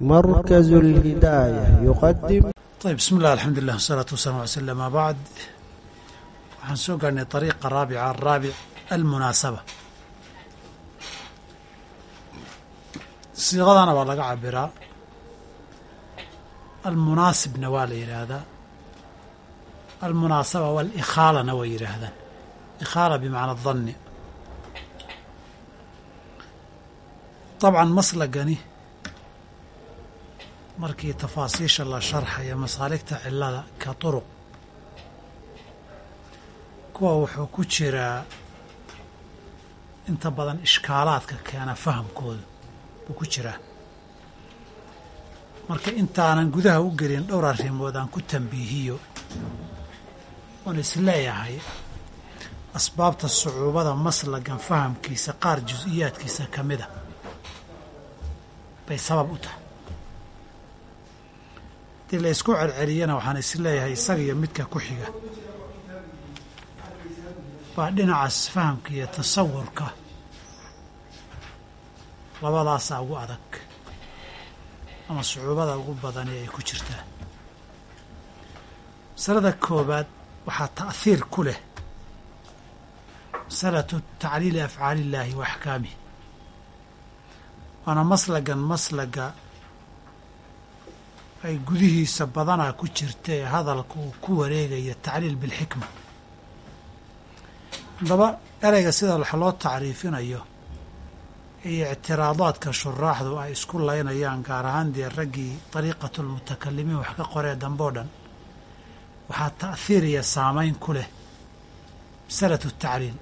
مركز الهداية يقدم طيب بسم الله الحمد لله والصلاة والسلام على سلم ما بعد waxaan soo gaarnay طريقة raabica الraabic almunaasaba siiqadana waa laga cabiraa almunaasibna waa la yidhaahdaa almunaasaba walikhaalana way yidhaahdaan ikhaala bimacna danni طabcan maslagani markii tafaasiisha la sharxayo masaaligta cilada ka turuq kuwa wuxuu ku jiraa inta badan ishkaalaadka keena fahamkooda buu ku jiraa. Marka intaanan gudaha u gelin dhowr arrimood aan ku tambiihiyo oon is leeyahay asbaabta sucuubada maslagan fahamkiisa qaar jus-iyaadkiisa ka mida bay sabab u tahay haddii la isku celceliyana waxaan is leeyahay isaga iyo midka ku xiga. Baa dhinacaas fahamka iyo tasawurka. Labadaasaa ugu adag. Ama sucuubada ugu badani ay ku jirtaa. Masalada koobaad waxaa ta'hiir ku leh. Masalatu tacliili afcaali illaahi wa axkaamihi. Waana maslagan maslaga ay gudihiisa badanaa ku jirta ee hadalka uu ku wareegaya tacliil bilxikma. Haddaba ereyga sida wax loo tacriifinayo iyo ictiraadaadka shuraaxdu ay isku laynayaan gaar ahaan dee raggii dariiqatu lmutakalimiin wax ka qoree dambe o dhan waxaa ta'hiir iyo saamayn ku leh masalatu tacliil.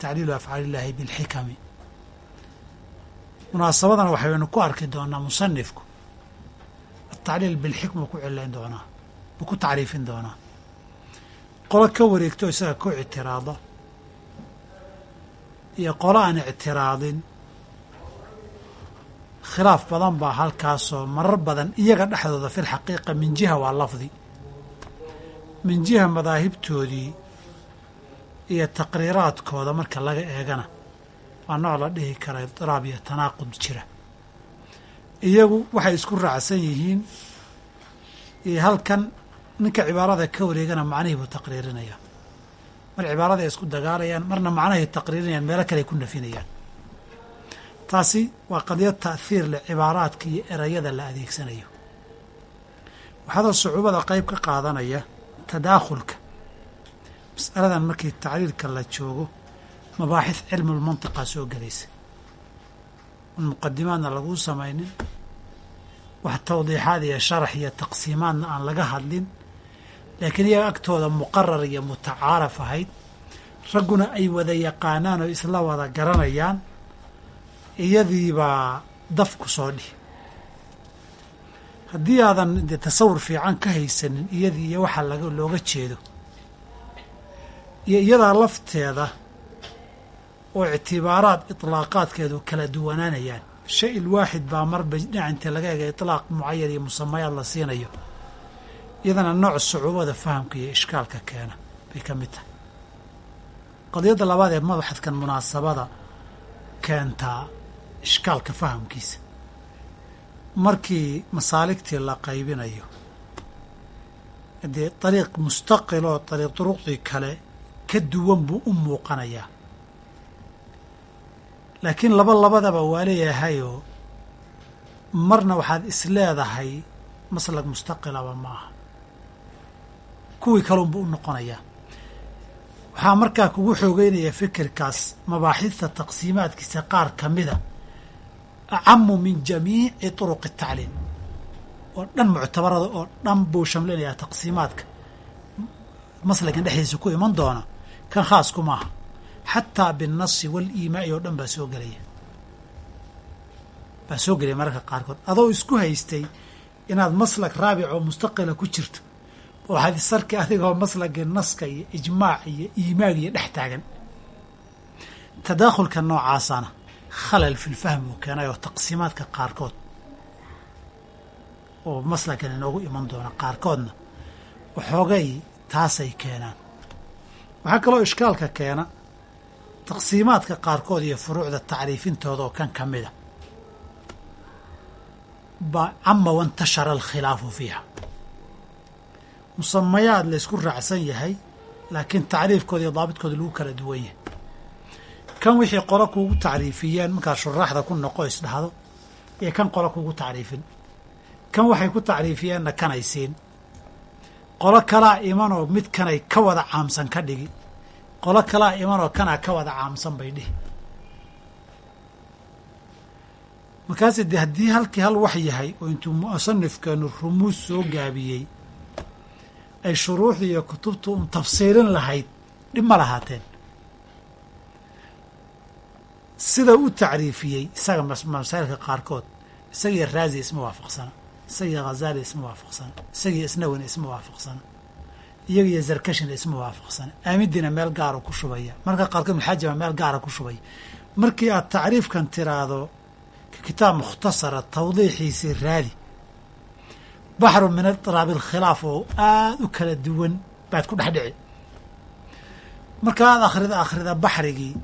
Tacliilu afcaali illaahi bilxikami. Munaasabadana waxaynu ku arki doonaa musanifku atacliil bilxikma ku cilayn doonaa buu ku tacriifin doonaa qolo ka wareegto isaga ku ictiraada iyo qolo aan ictiraadin khilaaf badan baa halkaasoo marar badan iyaga dhexdooda fil xaqiiqa min jiha waa lafdi min jiha madaahibtoodii iyo taqriiraadkooda marka laga eegana waa nooc la dhihi kara idiraab iyo tanaaqud jira iyagu waxay isku raacsan yihiin halkan ninka cibaarada ka wareegana macnihii buu taqriirinaya. Mar cibaarada ay isku dagaalayaan marna macnahay taqriirinayaan meelo kale ay ku nafinayaan. Taasi waa qadiyad ta'hiir leh cibaaraadka iyo erayada la adeegsanayo. Waxaadoo sucuubada qeyb ka qaadanaya tadaakhulka. Mas'aladan markii tacliilka la joogo mabaaxid cilmulmantiqa soo gelaysa on muqadimaadna laguu samaynin wax tawdiixaad iyo sharax iyo taqsiimaadna aan laga hadlin laakiin iyaga agtooda muqarar iyo mutacaaraf ahayd. Ragguna ay wada yaqaanaan oo isla wada garanayaan iyadiibaa daf ku soo dhihi. Haddii aadan de tasawur fiican ka haysanin iyadii iyo waxa laga looga jeedo iyo iyadaa lafteeda oo ictibaaraad itlaaqaadkeedu kala duwanaanayaan shay ilwaaxid baa marba dhinac inta laga ega itlaaq mucayan iyo musamayaad la siinayo iyadana nooc sucuubada fahamka iyo ishkaalka keena bay ka mid tahay. Qadiyadda labaad ee madaxadkan munaasabada keentaa ishkaalka fahamkiisa. Markii masaaligtii la qaybinayo dee dariiq mustaqil oo dariiq duruqdii kale ka duwan buu u muuqanayaa laakiin laba labadaba waa leeyahayoo marna waxaad is leedahay maslag mustaqilaba ma aha kuwii kalunbuu u noqonayaa. Waxaa markaa kugu xoogeynaya fikirkaas mabaaxidta taqsiimaadkiisa qaar ka mida acamu min jamiici turuqi tacliim. Oo dhan muctabarada oo dhan buu shamlinayaa taqsiimaadka. Maslagan dhexdiisa ku iman doona. Kan khaasku maaha xataa binnasi waliimaa'i oo dhan baa soo gelaya. Baa soo gelaya mararka qaarkood. Adoo isku haystay inaad maslag raabic oo mustaqila ku jirto oo xadisarki adigoo maslagii naska iyo ijmaac iyo iimaag iyo dhex taagan. Tadaakhulka noocaasana khalal filfahmi uu keenay oo taqsiimaadka qaarkood oo maslagan inoogu iman doona qaarkoodna waxoogay taasay keenaan. Waxaa kaloo ishkaalka keena taqsiimaadka qaarkood iyo furuucda tacriifintooda oo kan ka mida cama wantashara alkhilaafu fiiha. Musamayaad la ysku raacsan yahay laakiin tacriifkooda iyo daabidkooda lagu kala duwan yahay. Kan wixii qolo kuugu tacriifiyeen markaad shuraaxda ku noqo isdhahdo iyo kan qolo kuugu tacriifin. Kan waxay ku tacriifiyeenna kanay siin. Qolo kalaa imanoo mid kanay ka wada caamsan ka dhigi qolo kalaa imanoo kanaa ka wada caamsan bay dhihi. Markaase dee haddii halkii hal wax yahay oo intuu musanifkeenu rumuus soo gaabiyey ay shuruuxdii iyo kutubtu un tafsiilin lahayd dhib ma lahaateen. Sida u tacriifiyey isaga masaa'ilka qaarkood isagiyo raazi isma waafaqsana isagiyo khazali isma waafaqsana isagiyo isnawina isma waafaqsana iyagiyo zarkashina isma waafaqsana aamidina meel gaara ku shubaya. Marka qaarkood maxaajibaa meel gaara ku shubaya markii aad tacriifkan tiraahdo kitaab mukhtasara tawdiixiisii raadi baxru min iطiraab alkhilaaf oo aada u kala duwan baad ku dhex dhici. Marka aad akhrida akhrida baxrigii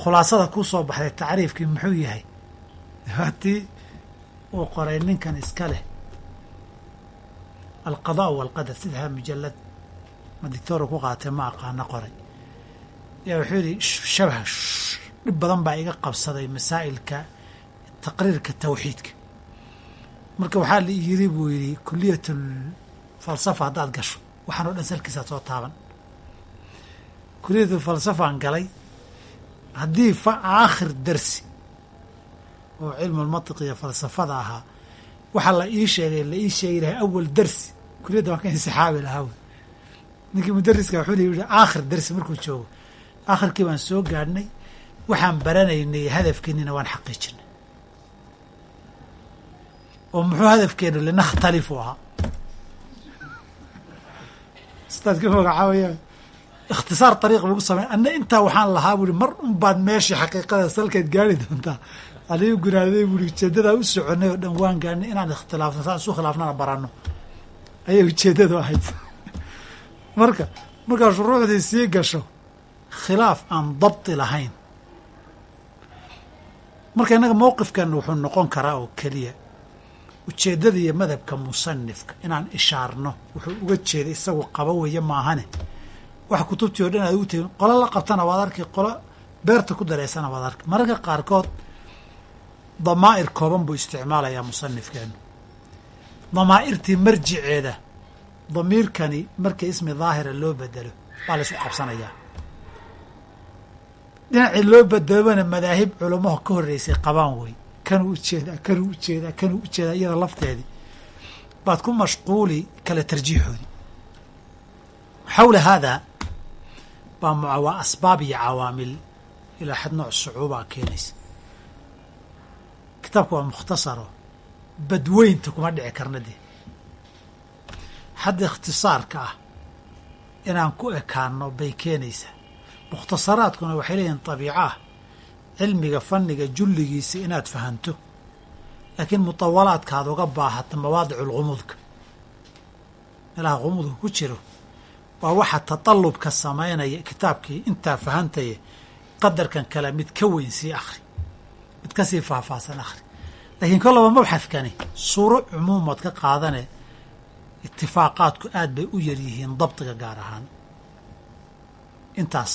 khulaasada kuu soo baxday tacriifkii muxuu yahay? Hatii uu qoray ninkan iska leh alqadaa walqadar sidaha mujalad ma dictoora ku qaatee ma aqaano qoray yaa wuxuu yidhi shabah dhib badan baa iga qabsaday masaa'ilka taqriirka tawxiidka marka waxaa la yiri buu yidhi kuliyat falsafa haddaad gasho waxaan o dhan salkiisaad soo taaban kuliyat falsafaan galay haddii fa aakhir darsi oo cilmu lmantiq iyo falsafada ahaa waxaa la ii sheegay la ii sheegi lahay awal darsi kuliyadda waan ka insixaabi lahaa wy ninkii mudariska wuxuu li yihi aakhir darsi markuu joogo. Aakhirkii baan soo gaadhnay waxaan baranaynay hadafkeenina waan xaqiijinay oo muxuu hadafkeenu linakhtalifu ahaa? Sidaad ka magacaabaya ikhtisaar ariiq lagu samey anna intaa waxaan lahaa buui mar un baad meeshii xaqiiqada salkeed gaari doontaa. Aligu gunaaday buui ujeedadaa u soconay oo dhan waan gaadhnay inaan ikhtilaafno saan isu khilaafnana baranno. Ayay ujeeddadu ahayd. Marka markaa shuruucdii sii gasho khilaaf aan dabti lahayn. Marka innaga mowqifkan wuxuu noqon karaa oo keliya. Ujeeddada iyo madhabka musanifka inaan ishaarno wuxuu uga jeeday isagu qaba weeye maahane wax kutubtii oo dhan aad ugu tegin qolo la qabtana waad arki qolo beerta ku dareysana waad arki mararka qaarkood damaa'ir kooban buu isticmaalayaa musanifkeenu damaa'irtii marjiceeda damiirkani markii ismi daahira loo bedelo baa la isku qabsanayaa dhinacii loo bedelobana madaahib culamaho ka horreysay qabaan wey kanuu u jeedaa kanuu u jeedaa kanuu u jeedaa iyada lafteedii baad ku mashquuli kala tarjiixoodii xawla haadaa baa waa asbaab iyo cawaamil ilaa xad nooc sucuubaa keenaysa kitaabka waa mukhtasaro badweynta kuma dhici karna dee. Xadda ikhtisaarka ah inaan ku ekaano bay keenaysaa. Mukhtasaraadkuna waxay leeyihiin tabiico ah cilmiga fanniga julligiisa inaad fahanto. Laakiin mutawalaadkaad uga baahata mawaadicu lghumuudka meelaha khumuudka ku jiro waa waxa tatallubka samaynaya kitaabkii intaa fahantaya qadarkan kale mid ka weyn sii akhri mid ka sii faahfaahsan akhri. Laakiin kollaba mabxadkani suuro cumuumood ka qaadane itifaaqaadku aad bay u yar yihiin dabtiga gaar ahaan. Intaas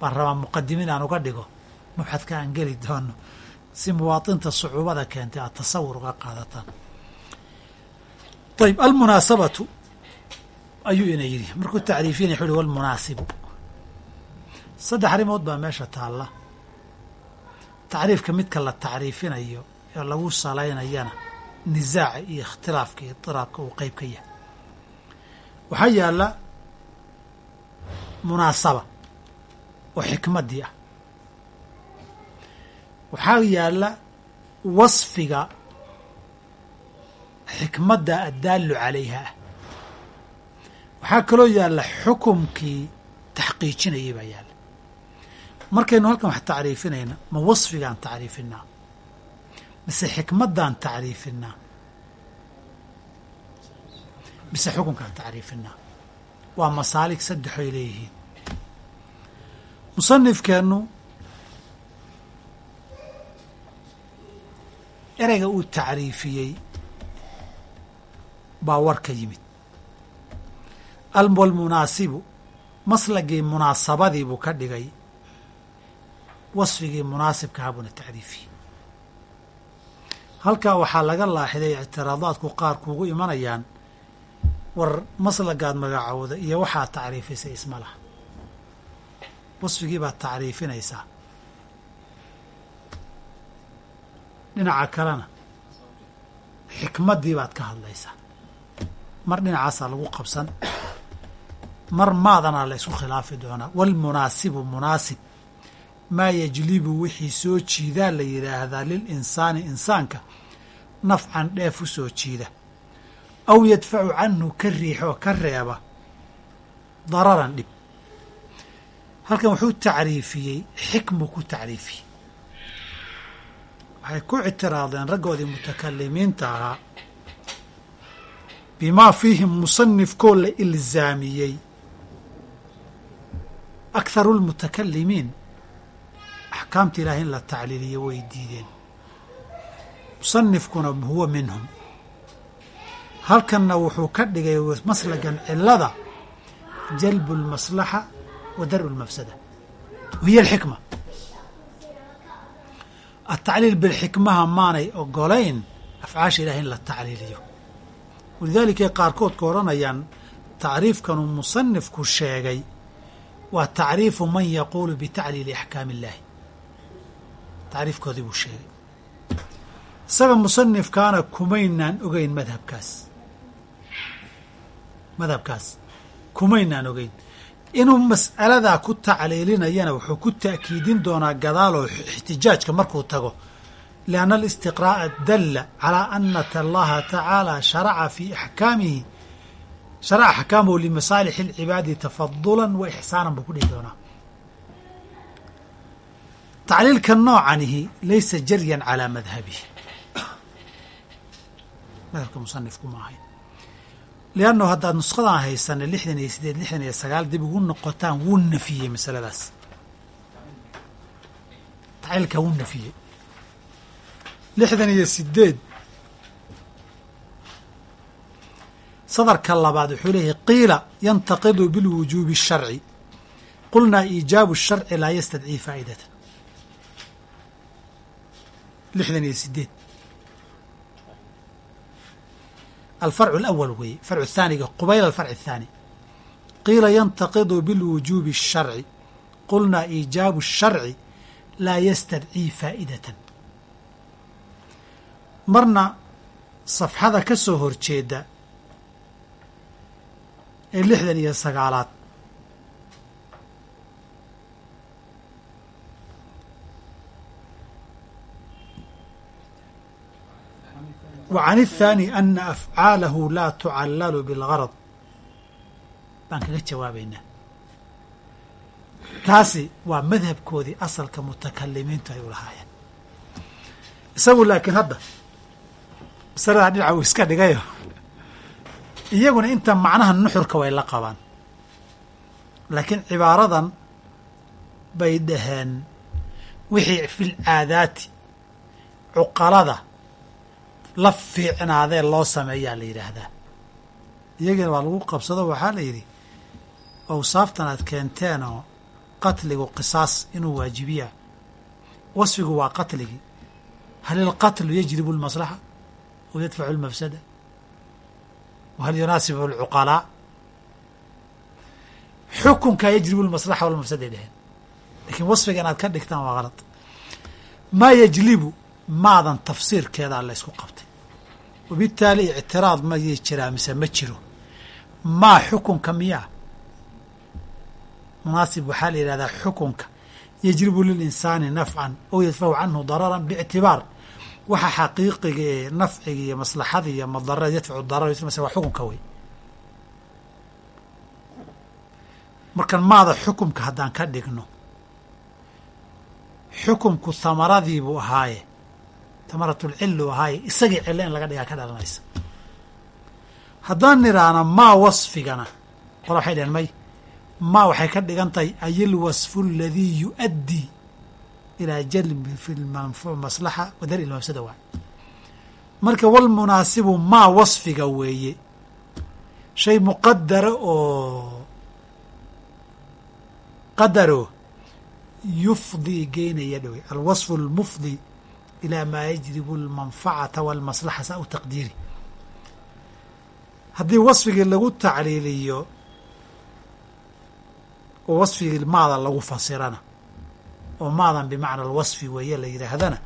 baan rabaa muqadimin aan uga dhigo mabxadka aan geli doono. Si muwaatinta sucuubada keentay aad tasawur uga qaadataan. Ayb almunaasabatu ayuu ina yidhi. Markuu tacriifinaya wuxu uhi walmunaasibu saddex arrimood baa meesha taalla. Tacriifka midka la tacriifinayo ee lagu salaynayana nisaaca iyo ikhtilaafka iyo itiraabka uu qeyb ka yahay. Waxaa yaalla munaasaba oo xikmaddii ah. Waxaa yaalla wasfiga xikmadda addaallu calayha ah waxaa kaloo yaalla xukumkii taxqiijinayay baa yaalla markaynu halkan wax tacriifinayna ma wasfigaan tacriifinaa? Mise xikmaddaan tacriifinaa? Mise xukunkaan tacriifinaa? Waa masaalig saddexoy leeyihiin. Musanifkeennu ereyga uu tacriifiyey baa war ka yimid almunaasibu maslagii munaasabadii buu ka dhigay wasfigii munaasibkaha buuna tacriifiyey. Halkaa waxaa laga laaxiday ictiraadaadku qaar kuugu imanayaan war maslagaad magacowda iyo waxaad tacriifisay isma laha. Wasfigii baad tacriifinaysaa. Dhinaca kalena xikmaddii baad ka hadlaysaa. Mar dhinacaasaa lagu qabsan mar maadanaa la isku khilaafi doonaa walmunaasibu munaasib. Maa yajlibu wixii soo jiidaa la yidhaahdaa lil insaani insaanka. Nafcan dheef u soo jiida. Aw yadfacu canhu ka riixoo ka reeba. Dararan dhib. Halkan wuxuu tacriifiyey xikmu ku tacriifiyey. Waxay ku ictiraadeen raggoodii mutakalimiinta ahaa. Bimaa fiihi musanifkoo la ilzaamiyey akharu lmutakalimiin axkaamta ilaahay in la tacliiliyo way diideen musanifkuna huwa minhum halkanna wuxuu ka dhigay maslagan cilada jalbu اlmaslaxa wa dar'u اlmafsada wahiy alxikma atacliil bilxikmaha maanay ogolayn afcaasha ilahay in la tacliiliyo walidaalika qaarkood ka odhanayaan tacriifkanuu musanifku sheegay waa tacriifu man yaquulu bitacliili axkaami illaahi tacriifkoodii buu sheegay. Isaga musanifkaana kumaynaan ogeyn madhabkaas. Madhabkaas. Kumaynaan ogeyn. Inuu mas'aladaa ku tacliilinayana wuxuu ku ta'kiidin doonaa gadaaloo ixtijaajka markuu tago. Lianna alistiqraa'a dalla calaa anata allaha tacaala sharaca fii axkaamihi sharaca axkaamahu limasaalixi alcibaadi tafadulan wa ixsaanan buu ku dhihi doonaa tacliilka noocanihi laysa jaryan calaa madhabihi madhabka musanifku ma ahayn liannahu haddaad nusqadaan haysana lixdan iyo sideed lixdan iyo sagaal dib ugu noqotaan wuu nafiyey masaladaas tacliilkaa wuu nafiyey lixdan iyo sideed sadarka labaad wuxuu leeyahay qiila yantaqidu bilwujuubi الsharci qulnaa iijaabu الsharci laa yastadcii faa'idata lixdan iyo sideed alfarcu alawal weeye farcu thaaniga qubayla alfarci athaani qiila yantaqidu bilwujuubi الsharci qulnaa iijaabu الsharci laa yastadcii faa'idatan marna safxada ka soo horjeeda ee lixdan iyo sagaalaad wa can الthaani ana afcaalahu laa tucallalu biاlgarad baan kaga jawaabaynaa taasi waa madhabkoodii asalka mutakalimiintu ay u lahaayeen isagu laakiin hadda masaladaa dhinaca uu iska dhigayo iyaguna inta macnaha nuxurka way la qabaan. Laakiin cibaaradan bay dhaheen wixii fi lcaadaati cuqalada la fiicnaadee loo sameeyaa la yidhaahdaa. Iyagina waa lagu qabsado waxaa la yidhi awsaaftan aad keenteenoo qatligu qisaas inuu waajibiyaa wasfigu waa qatligii hal ilqatlu yajribu اlmaslaxa w yadfacu اlmafsada whal yunaasibu اlcuqalaa xukunkaa yajribu اlmaslaxa walmafsaday dheheen lakiin wasfiga inaad ka dhigtaan waa kalad maa yajlibu maadan tafsiirkeedaa la ysku qabtay wabitaali ictiraad mayay jiraa mise ma jiro maa xukunka miyaa munaasib waxaa la yidhahdaa xukunka yajribu lilinsaani nafcan aw yadfacu canhu dararan biictibaar waxa xaqiiqiga ee nafciga iyo maslaxada iyo madarada yadfacu darar waa xukunka wey markan maada xukumka haddaan ka dhigno xukumku hamaradiibuu ahaaye hamaratulcillu ahaaye isagii cillo in laga dhigaa ka dhalanaysa haddaan nidhaahna maa wasfigana qola waxay dhaheen may maa waxay ka dhigan tahay ayil wasfu aladii yu'addii ilaa jalbi fi maslaxa wa dar ilmafsada waay marka walmunaasibu maa wasfiga weeye shay muqadara oo qadaro yufdii geynaya dhowe alwasfu almufdi ilaa maa yajribu almanfacata walmaslaxa saa u taqdiiri haddii wasfigii lagu tacliiliyo oo wasfigii maada lagu fasirana oo maadan bimacna alwasfi weeye la yidhaahdana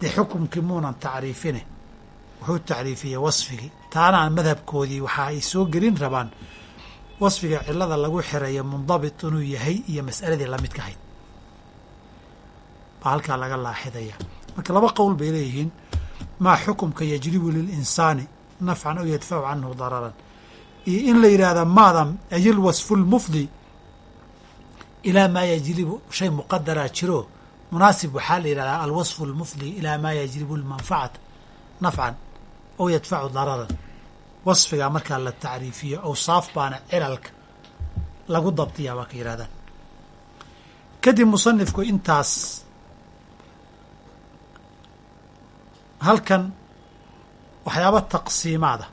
dee xukumkii muunan tacriifine wuxuu tacriifiyey wasfigii. Taana madhabkoodii waxa ay soo gelin rabaan wasfiga cilada lagu xirayo mundabit inuu yahay iyo mas'aladii lamidka ahayd. Baa halkaa laga laaxidaya. Marka laba qowl bay leeyihiin maa xukumka yajribu lilinsaani nafcan aw yadfacu canhu dararan. Iyo in la yidhaahda maadan ayil wasfu lmufdi ilaa maa yajribu shay muqadaraa jiro. Munaasib waxaa la yidhahdaa alwasfu almufdi ilaa maa yajribu lmanfacata nafcan aw yadfacu dararan. Wasfigaa markaa la tacriifiyo awsaaf baana cilalka lagu dabdiyaa waa ka yidhahdaan kadib musanifku intaas halkan waxyaaba taqsiimaada.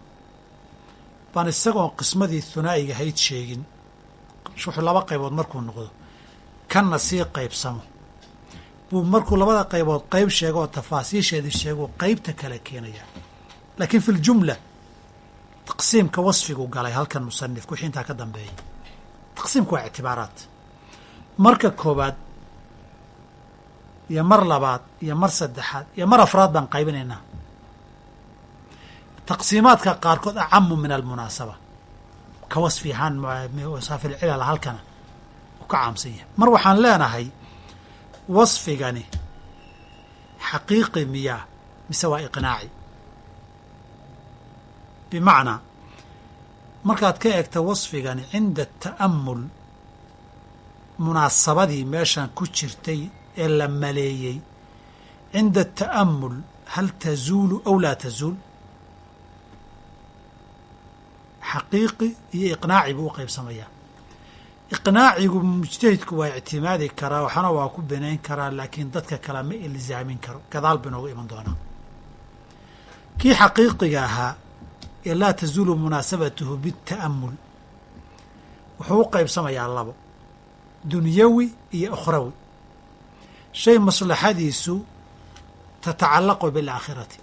Baan isagoon qismadii hunaa'iga hayd sheegin wuxuu laba qaybood markuu noqdo kanna sii qaybsamo buu markuu labada qaybood qayb sheego oo tafaasiisheedii sheego qaybta kale keenaya laakiin fi ljumla taqsiimka wasfigu galay halkan musanifku wixii intaa ka dambeeyay taqsiimku waa ictibaaraat marka koobaad iyo mar labaad iyo mar saddexaad iyo mar afraad baan qaybinaynaa taqsiimaadka qaarkood acamu min almunaasaba ka wasfi ahaan wasaafil cilal halkana ka caamsan yahay. Mar waxaan leenahay wasfigani xaqiiqi miyaa mise waa iqnaaci. Bimacnaa markaad ka eegta wasfigani cinda ta'amul munaasabadii meeshan ku jirtay ee la maleeyey cinda ta'amul hal tazuulu aw laa tazuul? Xaqiiqi iyo iqnaaci buu u qaybsamayaa iqnaacigu mujtahidku waa ictimaadi karaa waxna waa ku binayn karaa laakiin dadka kale ma ilzaamin karo. Gadaal ba inoogu iman doonaa. Kii xaqiiqiga ahaa ee laa tazuulu munaasabatuhu bita'amul wuxuu u qaybsamayaa labo dunyawi iyo ukhrawi. Shay maslaxadiisu tatacallaqu bilaakhirati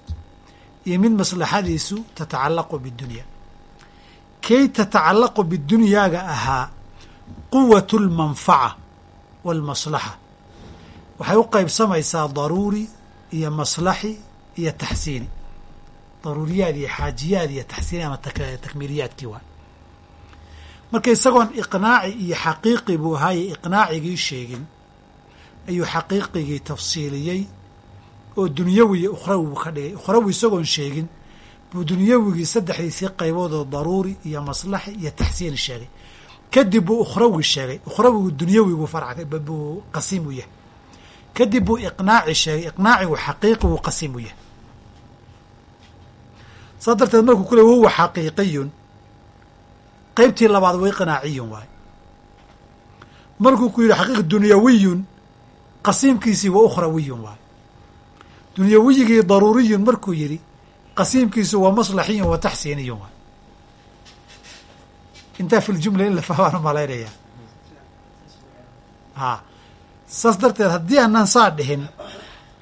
iyo mid maslaxadiisu tatacallaqu bidunya kay tatacallaqu bidunyaaga ahaa quwatu lmanfaca waalmaslaxa waxay u qaybsamaysaa daruuri iyo maslaxi iyo taxsiini. Daruuriyaad iyo xaajiyaad iyo taxsiini ama takmiiliyaadkii waa. Marka isagoon iqnaaci iyo xaqiiqi buu ahaaye iqnaacigii sheegin ayuu xaqiiqigii tafsiiliyey oo dunyawi iyo ka dhigay. Ukhrawi isagoon sheegin buu dunyawigii saddexdiisii qaybood oo daruuri iyo maslaxi iyo taxsiini sheegay kadib buu ukhrawi sheegay. Ukhrawigu dunyawi buu farca buu qasiim u yahay. Kadib buu iqnaaci sheegay. Iqnaacigu xaqiiqi buu qasiim u yahay. Saas darteed markuu ku le wahuwa xaqiiqiyun. Qaybtii labaad wa iqnaaciyun waaye markuu ku yidhi xaqiiq dunyawiyun qasiimkiisii wa ukhrawiyun waaye dunyawiyigii daruuriyun markuu yidhi qasiimkiisu waa maslaxiyun wa taxsiiniyun waay intaa fi ljumla in la fahmaan u malaynayaa a saas darteed haddii aanan saa dhihin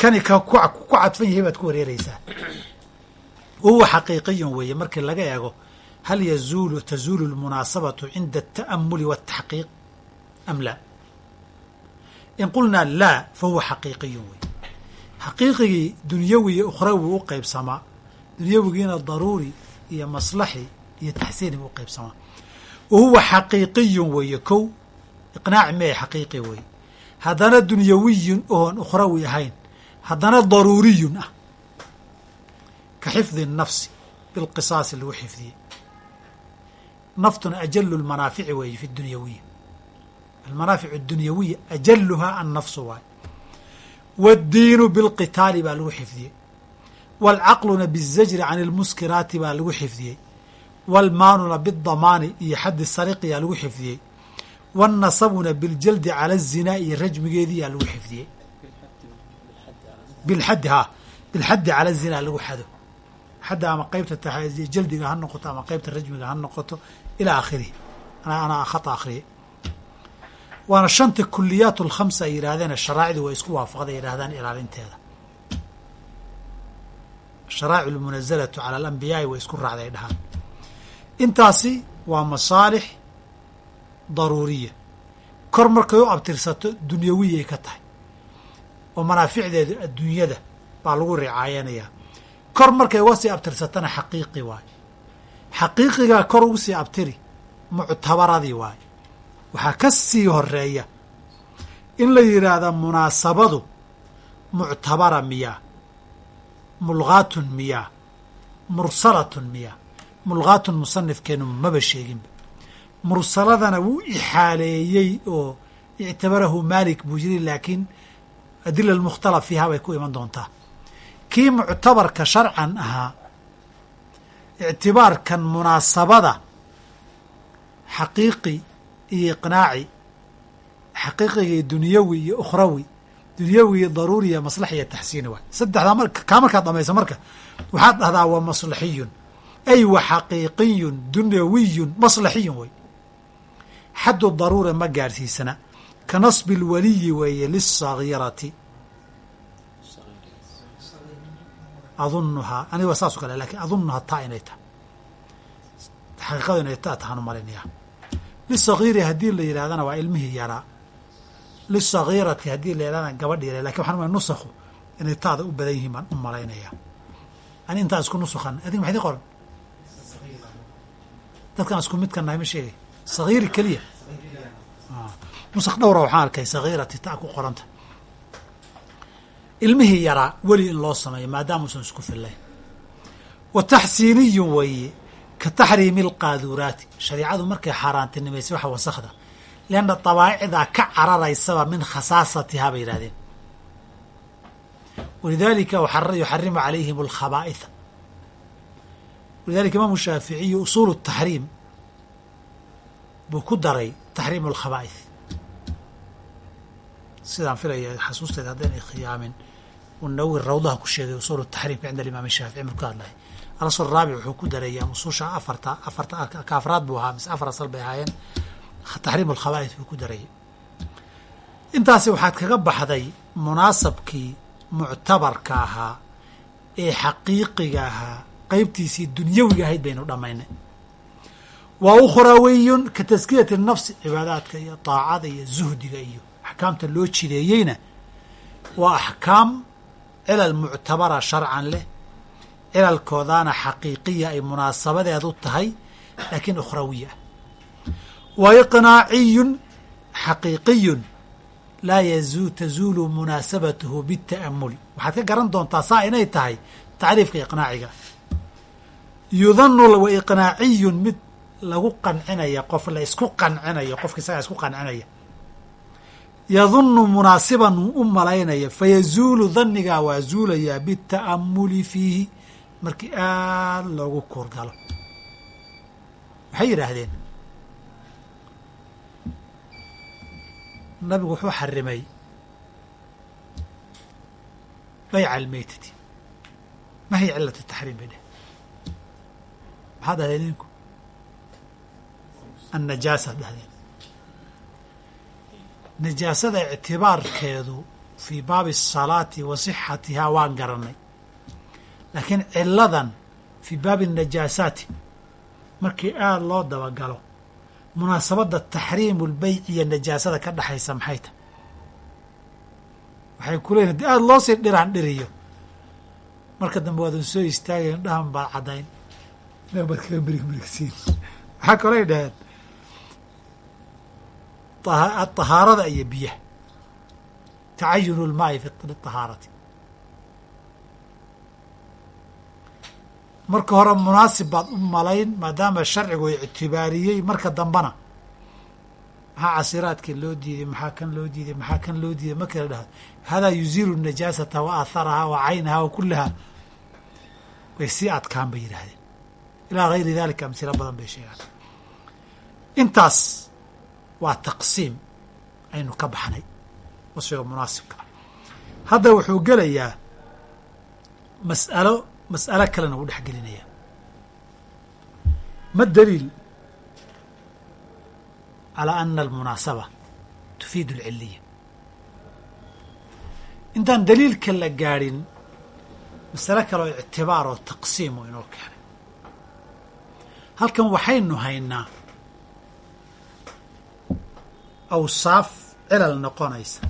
kani ka ku cadfan yahay baad ku wareereysaa wahuwa xaqiiqiyun weeye markii laga eego hal yazuulu tazuulu lmunaasabatu cinda alta'amuli waataxqiiq am laa? In qulnaa laa fa huwa xaqiiqiyun wey xaqiiqigii dunyawi iyo ukhrawi u qaybsamaa dunyawigiina daruuri iyo maslaxi iyo taxsiini u qaybsamaa wa huwa xaqiiqiyun weeye kow iqnaaci mee xaqiiqi weeye haddana dunyawiyun oon ukhrawi ahayn haddana daruuriyun ah ka xifdi الnafsi bilqisaasi lagu xifdiyey naftuna ajalu lmanaafici weeye fi dunyawiya almanaafic اdunyawiya ajaluhaa annafsu waay wاddiinu bilqitaali baa lagu xifdiyey wاlcaqluna biالzajri can اlmuskiraati baa lagu xifdiyey wاlmaanuna biالdamaani iyo xaddi sariqiyaa lagu xifdiyey wاnnasabuna biljaldi cala الzinaa iyo rajmigeediyaa lagu xifdiyey bilxaddi ha bilxaddi cala الzinaa lagu xado xadda ama qeybta jaldiga ha noqoto ama qeybta rajmiga ha noqoto ilaa akhirihi anaa anaa khata akhriyay waana shanta kuliyaat alkhamsa ay yidhaahdeen sharaacdu waa isku waafaqda ay yidhahdaan ilaalinteeda sharaa'ic almunazalatu cala alambiyaai way isku raacday ay dhahaan intaasi waa masaalix daruuriya. Kor markay u abtirsato dunyawiyay ka tahay. Oo manaaficdeedu adduunyada baa lagu ricaayanayaa kor markay uga sii abtirsatana xaqiiqi waaye. Xaqiiqigaa kor ugu sii abtiri muctabaradii waaye. Waxaa ka sii horreeya in la yidhaahda munaasabadu muctabara miyaa mulgaatun miyaa mursalatun miyaa mulgaatun musanifkeenu maba sheeginba mursaladana wuu ixaaleeyey oo ictabarahu maalik buu yiri laakiin adila almukhtalaf fiiha bay ku iman doontaa. Kii muctabarka sharcan ahaa ictibaarkan munaasabada xaqiiqi iyo iqnaaci xaqiiqiga iyo dunyawi iyo ukhrawi dunyawi iyo maslax iyo taxsiini waay. Saddexdaa kaa markaad dhamayso marka waxaad dhahdaa wa maslaxiyun ay wa xaqiiqiyun dunyawiyun maslaxiyun wey xaddu daruura ma gaadhsiisana ka nasbi اlwaliyi weeye liلsagiirati adunuhaa aniga waa saas kale laakiin adunuhaa taa inay tahay xaqiiqadu inay taa tahaan u malinaya lisagiiri haddii la yidhahdana waa ilmihii yaraa lisagiirati haddii la yidhahdana gabadhi yara laakiin waxan nusakhu inay taada u badan yihiin baan u malaynaya ani intaan isku nuskan adig maxay di qoran dadkaan isku midkan nahay ma sheegay sagiiri keliya. Nusak dhowra waxaan arkay sagiirati ta ku qoranta. Ilmihii yaraa weli in loo sameeyo maadaamuusan isku fillayn wa taxsiiniyun weeye ka taxriimi alqaaduuraati shareicadu markay xaaraantinimaysay waxa wasakda lianna dabaa'icdaa ka cararaysaba min khasaasatihaa bay yidhahdeen walidalika yuxarimu calayhim alkhabaa'itha walidalika imaamu shaaficiyu usuulu taxriim buu ku daray taxriimu alkhabaa'ith sidaan filaya xasuusteeda haddaynay khiyaamin uu nawowi rawdaha ku sheegay usuulu taxriimka cinda alimaam shaafici marku ka hadlay alasl raabic wuxuu ku dareeyaa usuusha afarta afarta ka afraad buu ahaa mise afar asal bay ahaayeen taxriim alkhabaa'ith buu ku dareeyay intaasi waxaad kaga baxday munaasabkii muctabarka ahaa ee xaqiiqiga ahaa qeybtiisii dunyawiga ahayd baynu dhammaynay. Wa ukhrawiyun ka taskiyati nafsi cibaadaadka iyo daacada iyo zuhdiga iyo axkaamta loo jideeyeyna. Waa axkaam cilal muctabara sharcan leh cilalkoodaana xaqiiqiya ay munaasabadeedu tahay laakiin ukhrawiya. Ah wa iqnaaciyun xaqiiqiyun laa yazu tazuulu munaasabatuhu bita'amuli waxaad ka garan doontaa saa inay tahay tacriifka iqnaaciga yudanu wa iqnaaciyun mid lagu qancinaya qof la isku qancinayo qofka isagaa isku qancinaya yadunu munaasiban u malaynaya fayazuulu danigaa waa zuulayaa bita'amuli fiihi markii aada loogu kuurgalo. Waxay yidhaahdeen nabigu wuxuu xarimay bayca almeytati ma hiy cilat taxriim bay dheh maxaad dhahdeen idinku annajaasa dhahdeen najaasada ictibaarkeedu fii baabi asalaati wa sixatihaa waan garanay laakiin ciladan fii baabi annajaasaati markii aada loo dabagalo munaasabadda taxriimu lbeyci iyo najaasada ka dhexaysa maxay tahay waxay ku leeyihiin haddii aada loo sii dhiraan dhiriyo marka dambe waadan soo istaagayn dhahan baad caddayn baad kaga berigberigsiin waxaa kaloo ay dhaheen ahaarada iyo biyaha tacayun e اlmaai fi طahaarati marka hore munaasib baad u um malayn maadaama sharcigu ictibaariyey marka dambana. Maxaa casiraadka loo diiday maxaa kan loo diiday maxaa kan loo diiday marka la dhahdo hadaa yuziilu najaasata wa aaharaha wa caynaha wa kullahaa way sii adkaan bay yidhahdeen ilaa gayri dalika amsilo badan bay sheegaan. Intaas waa taqsiim aynu ka baxnay wasfiga munaasibka. Hadda wuxuu gelayaa mas'alo mas'alo kalena wuu dhex gelinaya. Ma daliil calaa ana almunaasaba tufiidu alciliya intaan daliilka la gaadhin masale kale oo ictibaar oo taqsiimu inoo keenay halkan waxaynu haynaa awsaaf cilal noqonaysa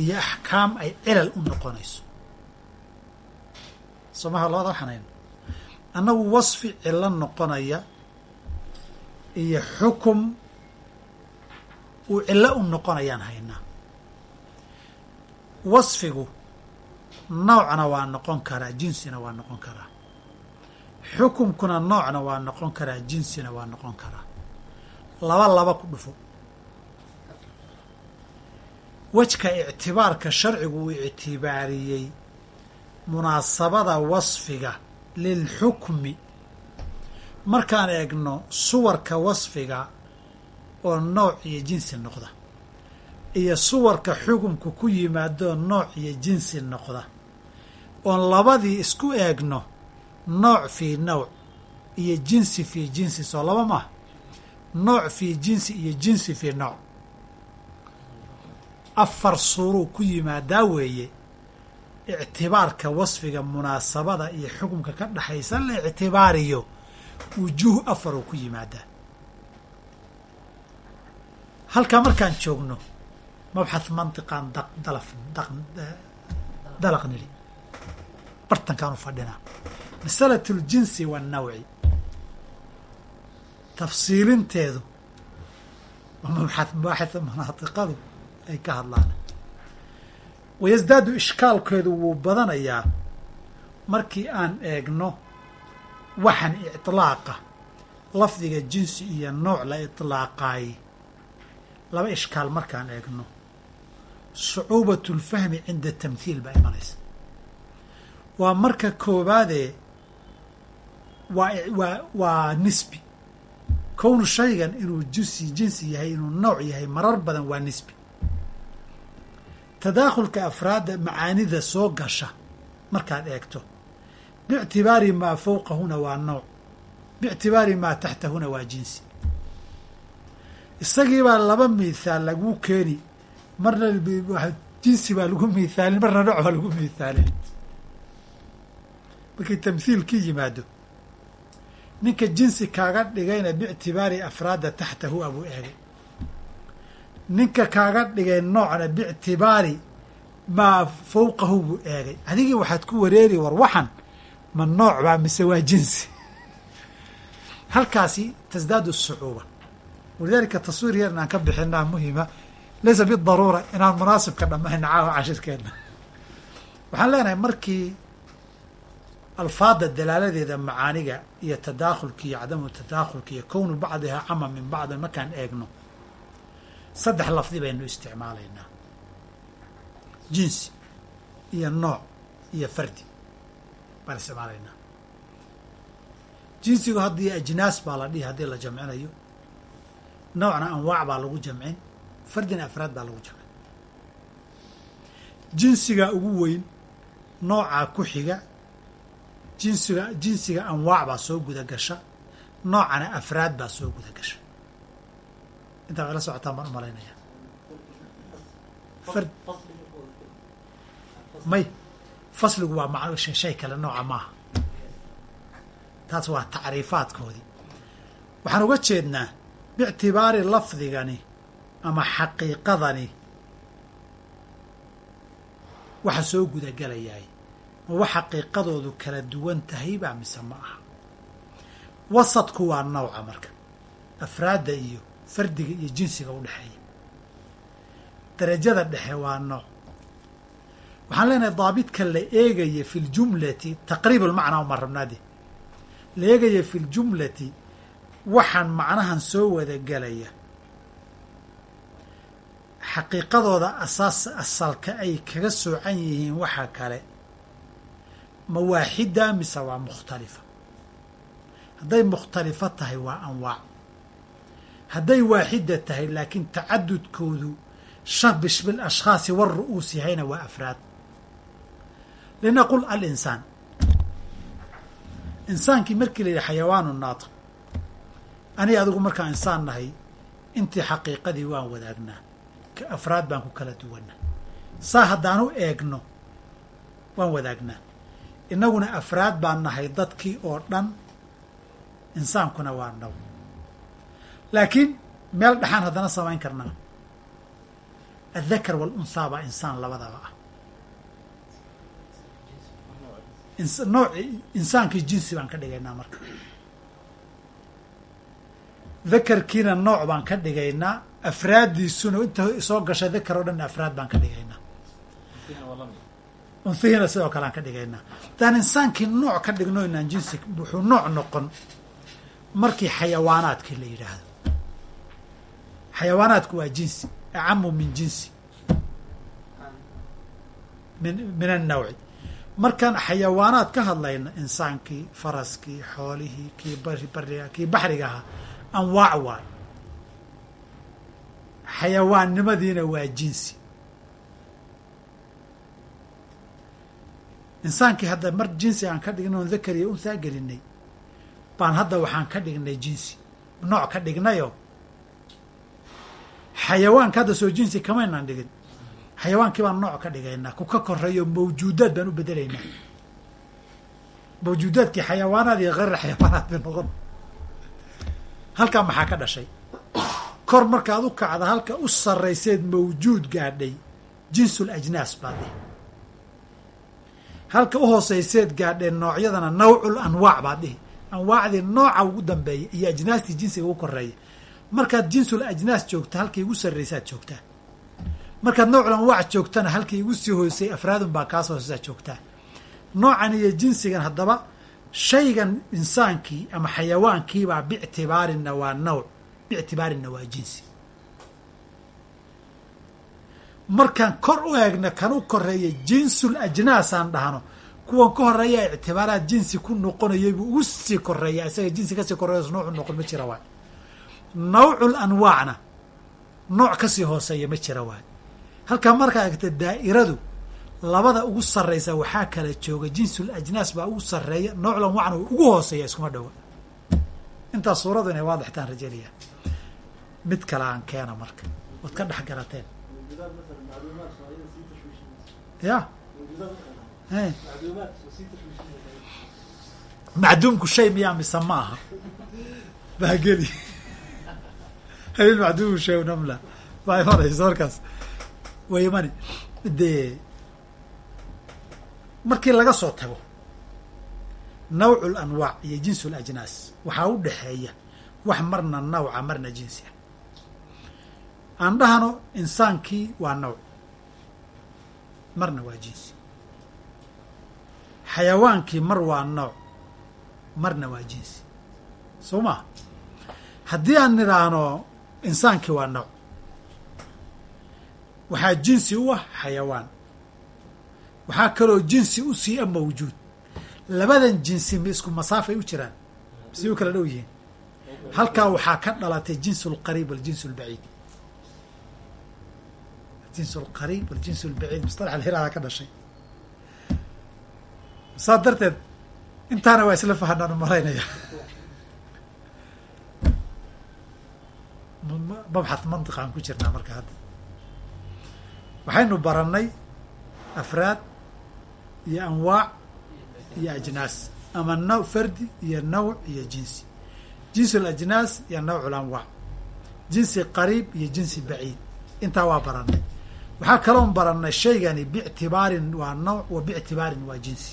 iyo axkaam ay cilal u noqonayso. Somaha labada waxaan hayna annagu wasfi cilo noqonaya iyo xukum uu cillo u noqonayaan haynaa. Wasfigu noocna waa noqon karaa jinsina waa noqon karaa xukumkuna noocna waa noqon karaa jinsina waa noqon karaa. Laba laba ku dhufo. Wejka ictibaarka sharcigu uu ictibaariyey munaasabada wasfiga lilxukmi markaan eegno suwarka wasfiga oo nooc iyo jinsi noqda iyo suwarka xukumku ku yimaadoo nooc iyo jinsi noqda oon labadii isku eegno nooc fii nawc iyo jinsi fii jinsi soo laba maaha nooc fii jinsi iyo jinsi fii nooc. Afar suuruu ku yimaadaa weeye ictibaarka wasfiga munaasabada iyo xukumka ka dhexaysa la ictibaariyo wujuuh afaruu ku yimaadaa. Halkaa markaan joogno mabxath mantiqan dalaf dalaq nili bartankaan fadhinaa masalat اljinsi waannawci tafsiilinteedu waa mabxath mabaaxitha manaatiqadu ay ka hadlaan wayasdaadu ishkaalkeedu wuu badanayaa markii aan eegno waxan iطlaaqa lafdiga jinsi iyo nooc la iطlaaqaay laba ishkaal markaan eegno sucuubat اlfahmi cinda tamhiil baa imanaysa waa marka koobaadee waa waa nisbi. Kownu shaygan inuu jinsi jinsi yahay inuu nooc yahay marar badan waa nisbi. Tadaakhulka afraadda macaanida soo gasha markaad eegto biictibaari maa fowqahuna waa nooc biictibaari maa taxtahuna waa jinsi. Isagiibaa laba miithaal lagu keeni marna jinsi baa lagu miithaalin marna nooc baa lagu miithaalin markii tamhiil ka yimaado ninka jinsi kaaga dhigayna biictibaari afraadda taxtahu abuu eegay. Ninka kaaga dhigay noocna biictibaari maa fowqahu buu eegay. Adigii waxaad ku wareeri war waxan ma nooc baa mise waa jinsi. Halkaasi tasdaadu sucuuba. Walidaalika taswiir yar inaan ka bixinaa muhima laysa bidaruura inaan munaasibka dhammayna caawa cashirkeena waxaan leenahay markii alfaada dalaaladeeda macaaniga iyo tadaakhulka iyo cadamu tadaakhulka iyo kownu bacdihaa cama min bacdi markaan eegno. Saddex lafdi baynu isticmaalaynaa. Jinsi iyo nooc iyo fardi baan isticmaalaynaa. Jinsigu haddii ajnaas baa la dhihi haddii la jamcinayo noocna anwaac baa lagu jamcin fardina afraad baa lagu jamcin. Jinsiga ugu weyn noocaa ku xiga jinsiga jinsiga anwaac baa soo guda gasha. Noocana afraad baa soo guda gasha. Intaa way la socotaan baan u malaynaya may fasligu waa ma kale nooca maaha taas waa tacriifaadkoodii. Waxaan uga jeednaa biictibaari lafdigani ama xaqiiqadani waxa soo gudagelayaay wax xaqiiqadoodu kala duwan tahay baa mise ma aha. Wasadku waa nawca marka. Afraadda iyo fardiga iyo jinsiga u dhexeeya. Darajada dhexe waa nooc. Waxaan leenahay daabidka la eegaya fi ljumlati taqriib lmacnaa uma rabnaade la eegaya fi ljumlati waxaan macnahan soo wada gelaya xaqiiqadooda asaas asalka ay kaga soocan yihiin waxa kale ma waaxida mise waa mukhtalifa hadday mukhtalifo tahay waa anwaac hadday waaxida tahay laakiin tacadudkoodu shabish bilashkhaasi waru'uus yahayna waa afraad linaqul alinsaan insaankii markii la yidhi xayawaanu naatiq aniga adigu markaan insaan nahay intii xaqiiqadii waan wadaagnaa ka afraad baan ku kala duwanaa saa haddaan u eegno waan wadaagnaa innaguna afraad baan nahay dadkii oo dhan insaankuna waa naw. Laakiin meel dhexaan haddana samayn karnaa aلdakar wاlunhaa baa insaan labadaba ah. Nooc insaankii jinsi baan ka dhigaynaa marka. Dakarkiina nooc baan ka dhigaynaa afraaddiisuna inta soo gasha dakar oo dhan afraad baan ka dhigaynaa unhihiina sidoo kale aan ka dhigaynaa. Haddaan insaankii nooc ka dhigno inaan jinsi wuxuu nooc noqon markii xayawaanaadkii la yidhaahdo. Xayawaanaadku waa jinsi acamu min jinsi. Min min annawci. Markaan xayawaanaad ka hadlayna insaankii faraskii xoolihii kii bari bariga kii baxriga anwaac waay xayawaannimadiina waa jinsi insaankii hadda mar jinsi aan ka dhignay oon dakar iyo unthaa gelinay baan hadda waxaan ka dhignay jinsi. Nooc ka dhignayo. Xayawaanka hadda soo jinsi kamaynaan dhigin. Xayawaankii baan nooc ka dhigaynaa. Ku ka koreeyo mawjuudaad baan u bedelaynaa. Mawjuudaadkii xayawaanaad iyo hayr xayawaanaad bay noqon. Halkaa maxaa ka dhashay? Kor markaad u kacda halka u sarrayseed mawjuud gaadhay jinsul ajnaas baad dhihi halka u hoosayseed gaadheen noocyadana nawcul anwaac baad dhihi. Anwaacdii nooca ugu dambeeya iyo ajnaastii jinsiga ugu koreeya markaad jinsul ajnaas joogta halkii igu sarraysaad joogtaa markaad noocul anwaac joogtana halkii igu sii hoosay afraadun baa kaas hooseysaad joogtaa noocan iyo jinsigan haddaba shaygan insaankii ama xayawaankiibaa bictibaarinna waa nawc bictibaarinna waa jinsi markaan kor u eegna kan u koreeya jinsul ajnaas aan dhahno. Kuwan ka horreeya ictibaaraad jinsi ku noqonayay buu ugu sii koreeya isaga jinsi ka sii koreeya noocu noqon ma jira waay. Nawcul anwaacna nooc ka sii hooseeya ma jira waay. Halkaa markaa egta daa'iradu labada ugu sarraysa waxaa kala jooga jinsul ajnaas baa ugu sarreeya noocul anwaacna uu ugu hooseeya iskuma dhowa intaas suuradu inay waadixtaan rajaynaya mid kale aan keena marka waad ka dhex garateen ya macduumku shay miyaa mise ma aha baageli habil macduumu shay namla. Baa imanaysa markaas way imani dee markii laga soo tago nawcu lanwaac iyo jinsu lajnaas waxaa u dhexeeya wax marna nawca marna jinsi. Aan dhahno insaankii waa nawc marna waa jinsi xayawaankii mar waa nooc marna waa jinsi soo maa haddii aan nidhaahno insaankii waa nooc. Waxaa jinsi u ah xayawaan. Waxaa kaloo jinsi u sii a mawjuud. Labadan jinsi ma isku masaafay u jiraan? Si u kala dhow yihiin. Halkaa waxaa ka dhalatay jinsu lqariib waljinsu lbaciid jinsu lqariib waljinsu lbaciid mustalax alhiraada ka dhashay. Saa darteed intaana waa isla fahanaan u malaynaya mabxad mantiqaan ku jirnaa marka hadda waxaynu barannay afraad iyo anwaac iyo ajnaas ama naw fardi iyo nawc iyo jinsi. Jinsu alajnaas iyo nawc lanwaac jinsi qariib iyo jinsi baciid. Intaa waa barannay waxaa kaloon barannay shaygani biictibaarin waa nawc wa biictibaarin waa jinsi.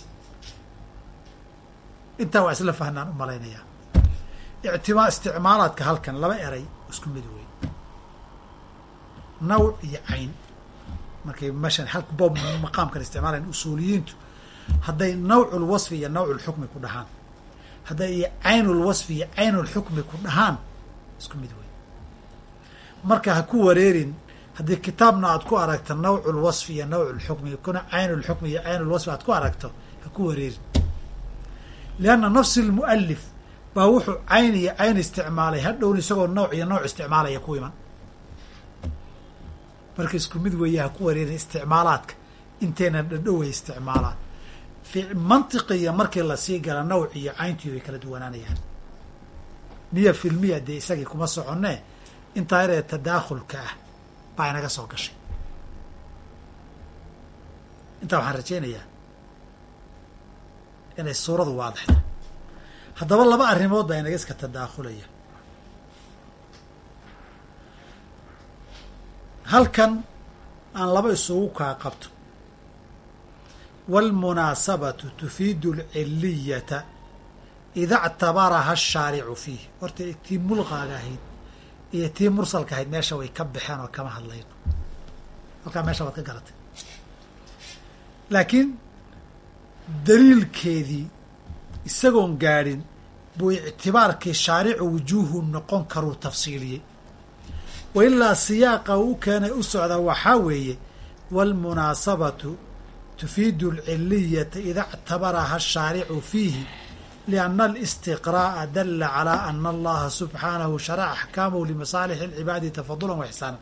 Intaa waa isla fahnaan u malaynayaa ictima isticmaalaadka halkan laba eray isku mid wey nawc iyo cayn. Markay meeshan halka bob maqaamkan isticmaalayan usuuliyiintu hadday nawculwasfi iyo nawculxukmi ku dhahaan hadday iyo caynulwasfi iyo caynulxukmi ku dhahaan isku mid wey marka ha ku wareerin haddii kitaabna aad ku aragto nawculwasfi iyo nawculxukmi kuna caynulxukmi iyo caynulwasfi aad ku aragto ha ku wareerin. Lianna nafsi lmu'alif baa wuxuu cayn iyo cayn isticmaalay hadhown isagoo nooc iyo nooc isticmaalaya ku iman. Marka isku mid weeye ha ku wareerin isticmaalaadka intayna dhadhoway isticmaalaan. Fi mantiqiya markii la sii gala nawci iyo cayntii way kala duwanaanayaan. Miya filmiya dee isagii kuma soconee? Intaa yaree tadaakhulka ah baa inaga soo gashay intaa waxaan rajaynayaa inay suuradu waadaxda haddaba laba arrimood baa inaga iska tadaakhulaya halkan aan laba isugu kaa qabto wاlmunaasabatu tufiidu اlciliyata ida اctabaraha الshaaricu fiih horta tii mulqaaga ahayd iyo tii mursalka ahayd meesha way ka baxeen oo kama hadlayno halkaa meesha waad ka garatay. Laakiin daliilkeedii isagoon gaadhin buu ictibaarkii shaaricu wujuuhu noqon karuu tafsiiliyey. Wa ilaa siyaaqa uu u keenay u socda waxaa weeye waalmunaasabatu tufiidu alciliyata ida ictabaraha shaaricu fiihi lianna alistiqraa'a dala calaa ana allaha subxaanahu sharaca axkaamahu limasaalixi اlcibaadi tafadulan wa ixsaanan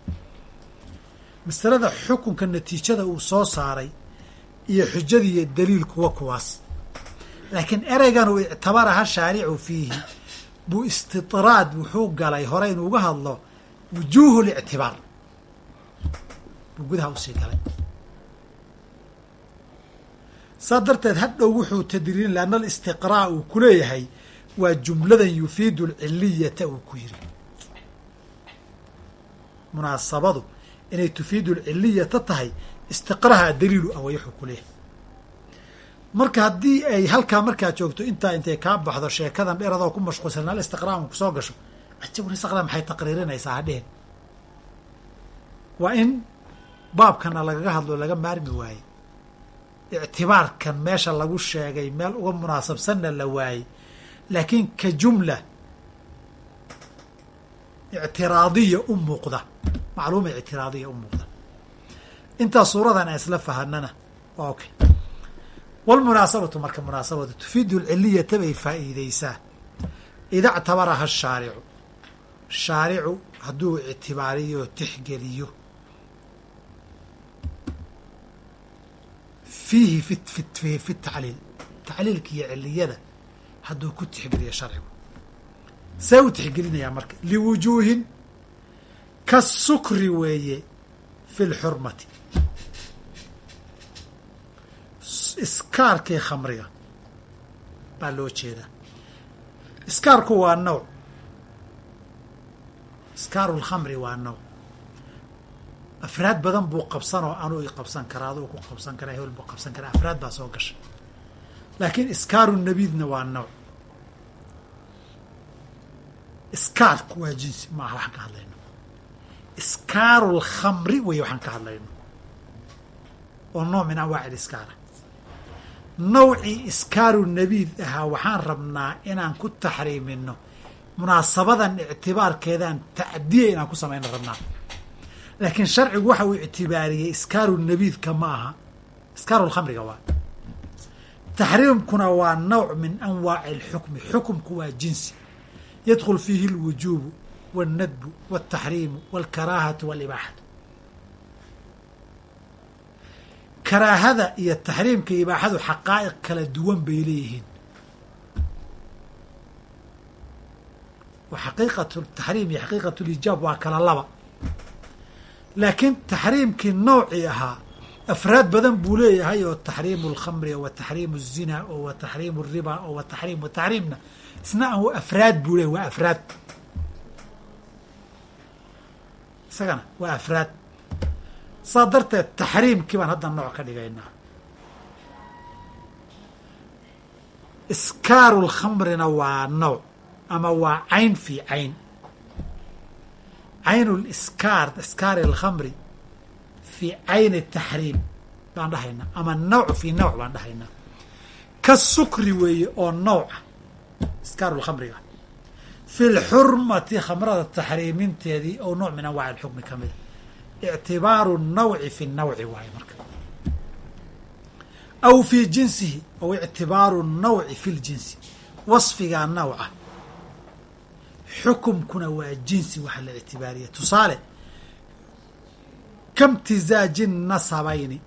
masalada xukunka natiijada uu soo saaray iyo xujadii iyo daliil kuwa kuwaas laakiin ereygan uu ictabaraha shaaricu fiihi buu istidraad wuxuu galay hore inuu uga hadlo wujuuhu lictibaar buu gudaha u sii galay saa darteed hadhow wuxuu tadriin lianna alistiqraa' uu ku leeyahay waa jumladan yufiidu alciliyata uu ku yiri. Munaasabadu inay tufiidu alciliyata tahay istiqraha daliilu ah way wuxuu ku leeyahay. Marka haddii ay halkaa markaa joogto intaa intay kaa baxdo sheekadan dheeradoo ku mashquulsan al istiqraa un ku soo gasho ajabul istiqraa maxay taqriirinaysaa hadheen waa in baabkana lagaga hadlo laga maarmi waaye ictibaarkan meesha lagu sheegay meel uga munaasabsanna la waayey laakiin ka jumla ictiraadiya u muuqda macluuma ictiraadiya u muuqda intaa suuradan aan isla fahanana waa okay wاlmunaasabatu marka munaasabadu tufiidu lciliyata bay faa'iideysaa ida ctabaraha shaaricu shaaricu hadduu ictibaariyo tixgeliyo fiihi fi tacliil tacliilka iyo ciliyada hadduu ku tixgeliyo sharcigu see u tixgelinayaa marka liwujuuhin kasukri weeye fi اlxurmati iskaarkii khamriga baa loo jeedaa iskaarku waa nawc iskaaru lkhamri waa nawc afraad badan buu qabsan oo anuu i qabsan karaa aduu ku qabsan karaa hebel buu qabsan karaa. Afraad baa soo gashay. Laakiin iskaaru nabiidna waa nawc iskaarku waa jinsi maaha waxaan ka hadlayno. Iskaaru lkhamri weeye waxaan ka hadlayno. Oo nooc min anwaaci liskaara nawcii iskaaru nabiid ahaa waxaan rabnaa inaan ku taxriimino munaasabadan ictibaarkeedaan tacdiya inaan ku samayno rabnaa laakiin sharcigu waxa uu ictibaariyey iskaaru nabiidka ma aha iskaaru lkhamriga waa taxriimkuna waa nawc min anwaaci alxukmi xukumku waa jinsi yadkhul fiihi alwujuubu wاlnadbu wاltaxriimu wاlkaraahatu wاlibaaxatu karaahada iyo taxriimka iyo ibaaxadu xaqaa'iq kala duwan bay leeyihiin wa xaqiiqatu taxriim iyo xaqiiqatu lijaab waa kala laba laakiin taxriimkii noocii ahaa afraad badan buu leeyahay oo taxriimu alkhamri oo wa taxriimu الzina oo wa taxriimu الriba oo wa taxriimu taxriimna isna an afraad buu leeyahy waa afraad isagana waa afraad saa darteed taxriimkii baan hadda nooc ka dhigaynaa iskaaru lkhamrina waa nooc ama waa cayn fi cayn caynu liskaar iskaari alkhamri fi cayni taxriim baan dhahaynaa ama nawc fi nawc baan dhahaynaa ka sukri weeye oo nawca iskaaru lkhamriga fi lxurmati khamrada taxriiminteedii oo nooc min anwaaci alxukmi ka mida ictibaaru nawci fi nawci waayo marka aw fii jinsihi aw ictibaaru nawci fi ljinsi wasfigaa nawca xukumkuna waa jinsi waxa la ictibaariya. Tusaale kamtisaaji nasabayni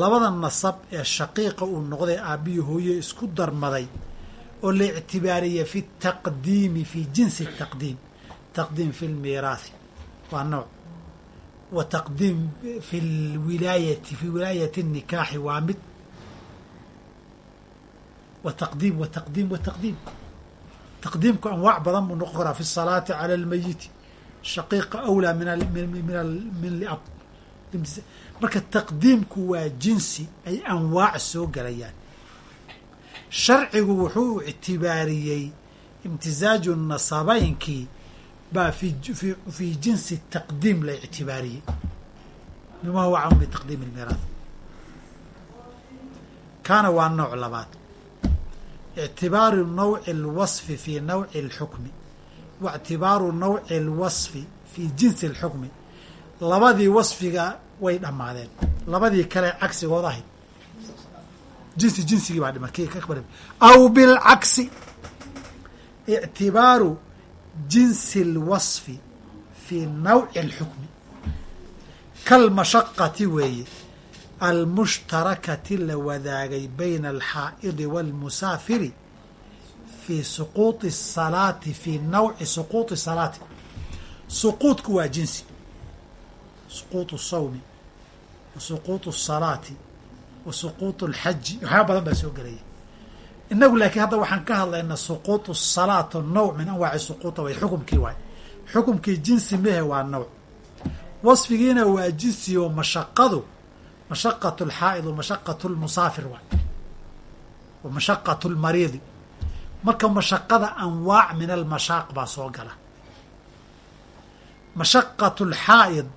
labada nasab ee shaqiiqa uu noqday aabbiyi hooye isku darmaday oo la ictibaariya fi taqdiimi fi jinsi taqdiim. Taqdiim fi lmiiraathi waa nooc. Wa taqdiim fi lwilaayati fi wilaayati الnikaaxi waa mid. Wa taqdiim wa taqdiim wa taqdiim taqdiimku anwaac badan buu noqon karaa fi salaati cala almeyiti shaqiiqa awlaa min min liab marka taqdiimku waa jinsi ay anwaac soo galayaan. Sharcigu wuxuu ictibaariyey imtisaaju nasabaynkii baa fii jinsi taqdiim la ictibaariyey. Bima huwa cawn bitaqdiim almiiraad kaana waa nooc labaad ictibaaru nawci اlwasfi fi nawci اlxukmi wa ictibaaru nawci اlwasfi fi jinsi اlxukmi labadii wasfiga way dhammaadeen labadii kale cagsigood ahayd jinsi jinsigii baa dhima aw bilcagsi ictibaaru jinsi اlwasfi fi nawci اlxukmi kalmashaqati weeye almushtarakati la wadaagay bayna alxaa'idi wاlmusaafiri fi suquuطi الsalaati fi nawci suquuطi salaati suquudku waa jinsi suquuط الsawmi wa suquuط الsalaati wa suquuط اlxaji waxyaaba badan baa soo gelaya inagu laakiin hadda waxaan ka hadlaynaa suquuط الsalaat nawc min anwaaci suquuطa way xukumkii waay xukumkii jinsi mehe waa nawc wasfigiina waa jinsi oo mashaqadu mashaqaة اlxaa'id wa mashaqaة اlmusaafir waay wa mashaqaة اlmariidi marka mashaqada anwaac min almashaaq baa soo gala mashaqaة اlxaa'id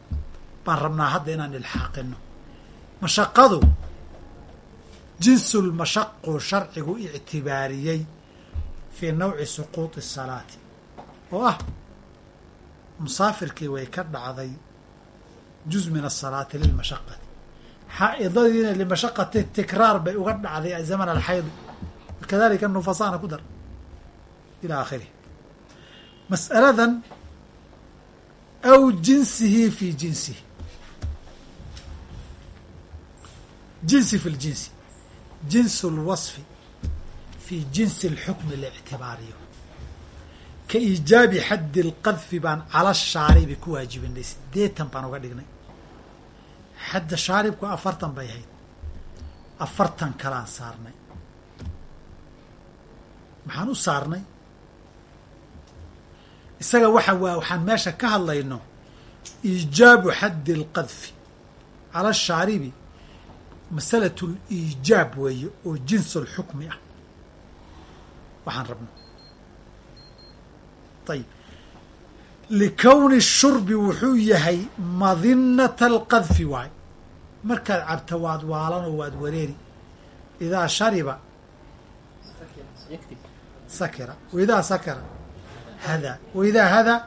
baan rabnaa hadda inaan ilxaaqino mashaqadu jinsu lmashaqu sharcigu ictibaariyey fii nawci suquuطi الsalaati oo ah musaafirkii way ka dhacday juz min الsalaati lilmashaqati xaa'idadiina limashaqati tikraar bay uga dhacday zaman alxayd kadalika nufasaana ku dar ilaa aakhirih mas'aladan aw jinsihi fi jinsihi jinsi fi ljinsi jinsu lwasfi fi jinsi اlxukmi laictibaariyo ka iijaabi xaddi اlqadfi baan cala shaaribi ku waajibinay sideetan baan uga dhignay xadda shaaribku afartan bay ahayd. Afartan kalaan saarnay. Maxaan u saarnay? Isaga waxa waa waxaan meesha ka hadlayno iijaabu xaddi اlqadfi cala shaaribi masalatu liijaab weeye oo jinsu lxukmi ah. Waxaan rabno. Ayib likowni shurbi wuxuu yahay madinata alqadfi waay. Markaad cabto waad waalanoo waad wareeri. Idaa shariba. Sakira. Waidaa sakara hadaa waidaa hadaa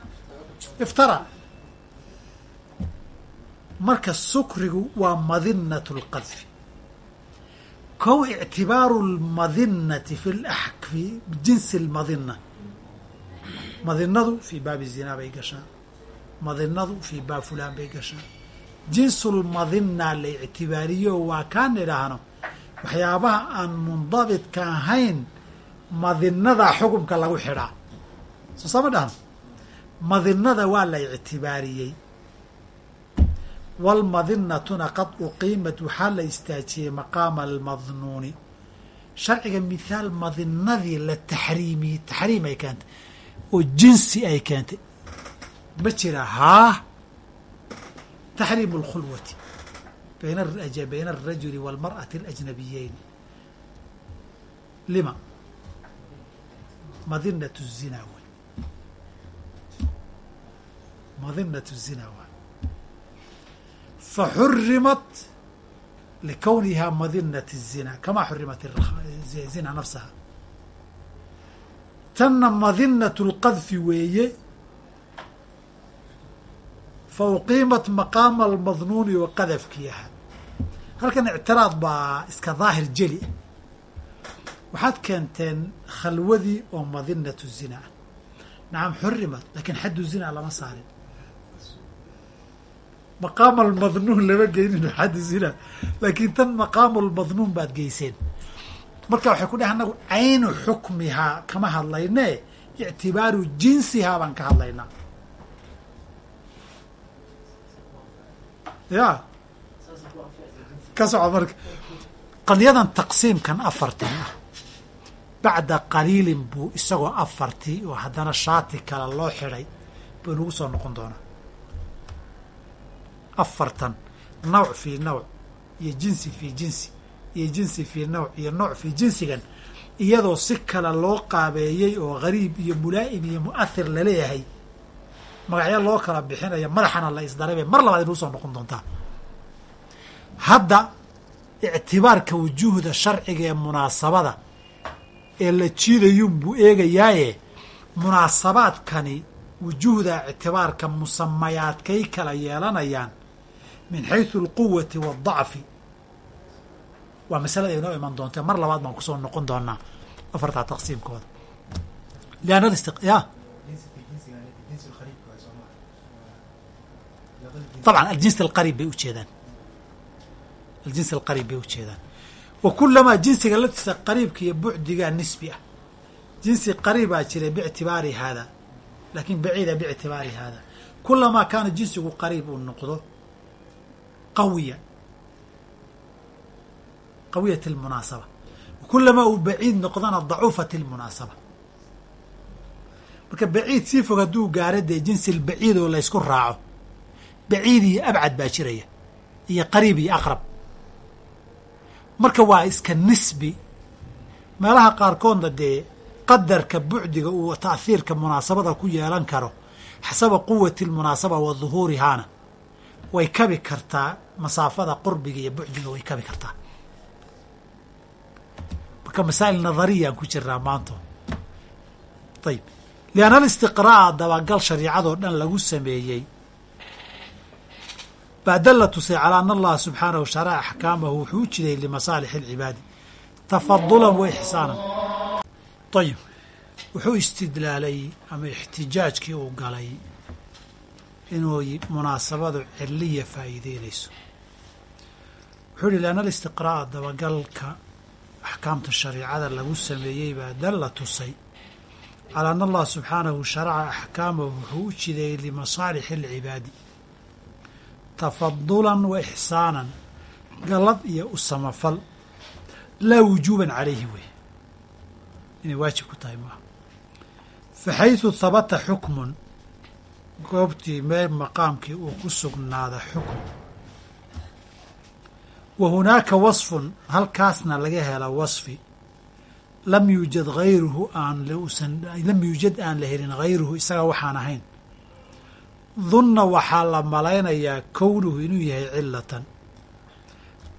iftara. Marka sukrigu waa madinatu lqadfi kow ictibaaru lmadinati fi jinsi lmadina madinadu fii baabi zinaa bay gashaa madinadu fii baab fulaan bay gashaa jinsu lmadina la ictibaariyo waa kaan idhaahno waxyaabaha aan mundabidka ahayn madinadaa xukumka lagu xidhaa soo sama dhahno madinada waa la ictibaariyey walmadinatuna qad uqiimat waxaa la istaajiyey maqaama almadnuuni sharciga mithaal madinadii la taxriimiyey taxriim ay keentay oo jinsi ay keentay ma jira haa taxriimu اlkhulwati bayna bayna alrajuli wاlmarأati اlajnabiyeyn lima madinat الzina way madinat الzina waay faxurimat likowniha madinat الzina kama xurimat zina nafsaha tanna madinatu اlqadfi weeye fa uqiimat maqaama almadnuuni oo qadafkii ahaa halkan ictiraad baa iska daahir jeli ah. Waxaad keenteen khalwadii oo madinatu zina ah nacam xurimat laakiin xaddu zina lama saarin. Maqaam almadnuun lama geynin xaddi zina laakiin tan maqaamu lmadnuun baad geyseen marka waxay ku dheh anagu caynu xukmihaa kama hadlayne ictibaaru jinsihaa baan ka hadlaynaa ya. Ka soco marka. Qadiyadan taqsiimkan afartan ah. Bacda qaliilin buu isagoo afartii oo haddana shaati kale loo xidhay buu inagu soo noqon doonaa. Afartan nawc fii nawc iyo jinsi fii jinsi iyo jinsi fii nawc iyo nooc fii jinsigan iyadoo si kale loo qaabeeyey oo gariib iyo mulaa'im iyo mu'ahir la leeyahay magacyo loo kala bixinayo madaxana la isdaray bay mar labaad inuu soo noqon doontaa. Hadda ictibaarka wujuuhda sharciga ee munaasabada ee la jiidayuun buu eegayaaye munaasabaadkani wujuuhda ictibaarka musamayaadkay kala yeelanayaan min xaysu alquwati waaldacfi waa masalada inoo iman doonta mar labaad baan kusoo noqon doonaa afartaa taqsiimkooda lianna ya طبعا الجنس القريب bay ujeedaan الجنس القريب bay ujeedaan وكلmaa jinsiga laftiisa qariibka iyo bucdigaa nisbi ah jinsi qariibaa jiray باctibaari hada lakin baciida باctibaari hada kulamaa kaana jinsigu qariib uu noqdo qawiya qawiyat اlmunaasaba kulamaa uu baciid noqdana dacuufat اlmunaasaba marka baciid sii fog hadduu gaaro dee jinsi baciid oo laysku raaco baciid iyo abcad baa jiraya iyo qariib iyo aqrab marka waa iska nisbi meelaha qaarkoodna dee qadarka bucdiga uu taahiirka munaasabada ku yeelan karo xasaba quwati almunaasaba wa duhuurihaana way kabi kartaa masaafada qurbiga iyo bucdiga way kabi kartaa marka masaa'il nadariyaan ku jirnaa maanta. Ayib lianna alistiqraa'a dabagal shariicadoo dhan lagu sameeyey. Baa dalla tusay calaa ana allaha subxaanahu sharaca axkaamahu wuxuu u jiday limasaalix alcibaadi. Tafadulan wa ixsaanan ayib wuxuu istidlaalay ama ixtijaajkii uu galay inuu munaasabadu ciliya faa'iideynayso wuxuu yihi lianna alistiqraa'a dabagalka axkaamta shariicada lagu sameeyey baa dalla tusay. Calaa ana allaha subxaanahu sharaca axkaamahu wuxuu u jiday limasaalixi alcibaadi. Tafadulan wa ixsaanan galad iyo u samafal laa wujuuban calayhi wey. Inay waajib ku tahay maaha. Fa xaysu habata xukmun goobtii meel maqaamkii uu ku sugnaada xukm wa hunaaka wasfun halkaasna laga hela wasfi lam yuujad hayruhu aan usan lam yuujad aan la helin hayruhu isaga waxaan ahayn dunna waxaa la malaynayaa kownuhu inuu yahay cilatan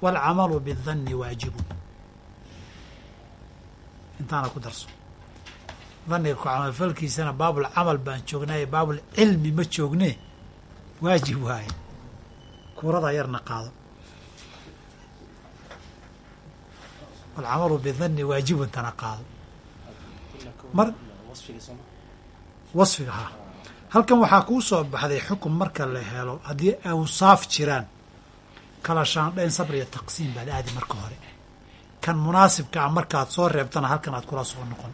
waalcamalu bidanni waajibun intaana ku darso daniga ku camalfalkiisana baabulcamal baan joognaaye baabulcilmi ma joognee waajib waaye kuurada yarna qaado waalcamalu bidanni waajibun tana qaado mar wasfiga haa halkan waxaa kuu soo baxday xukun marka la helo haddii awsaaf jiraan kala shaandhayn sabr iyo taqsiim baad aadi marka hore kan munaasibka ah markaad soo reebtana halkan aad kula soo noqon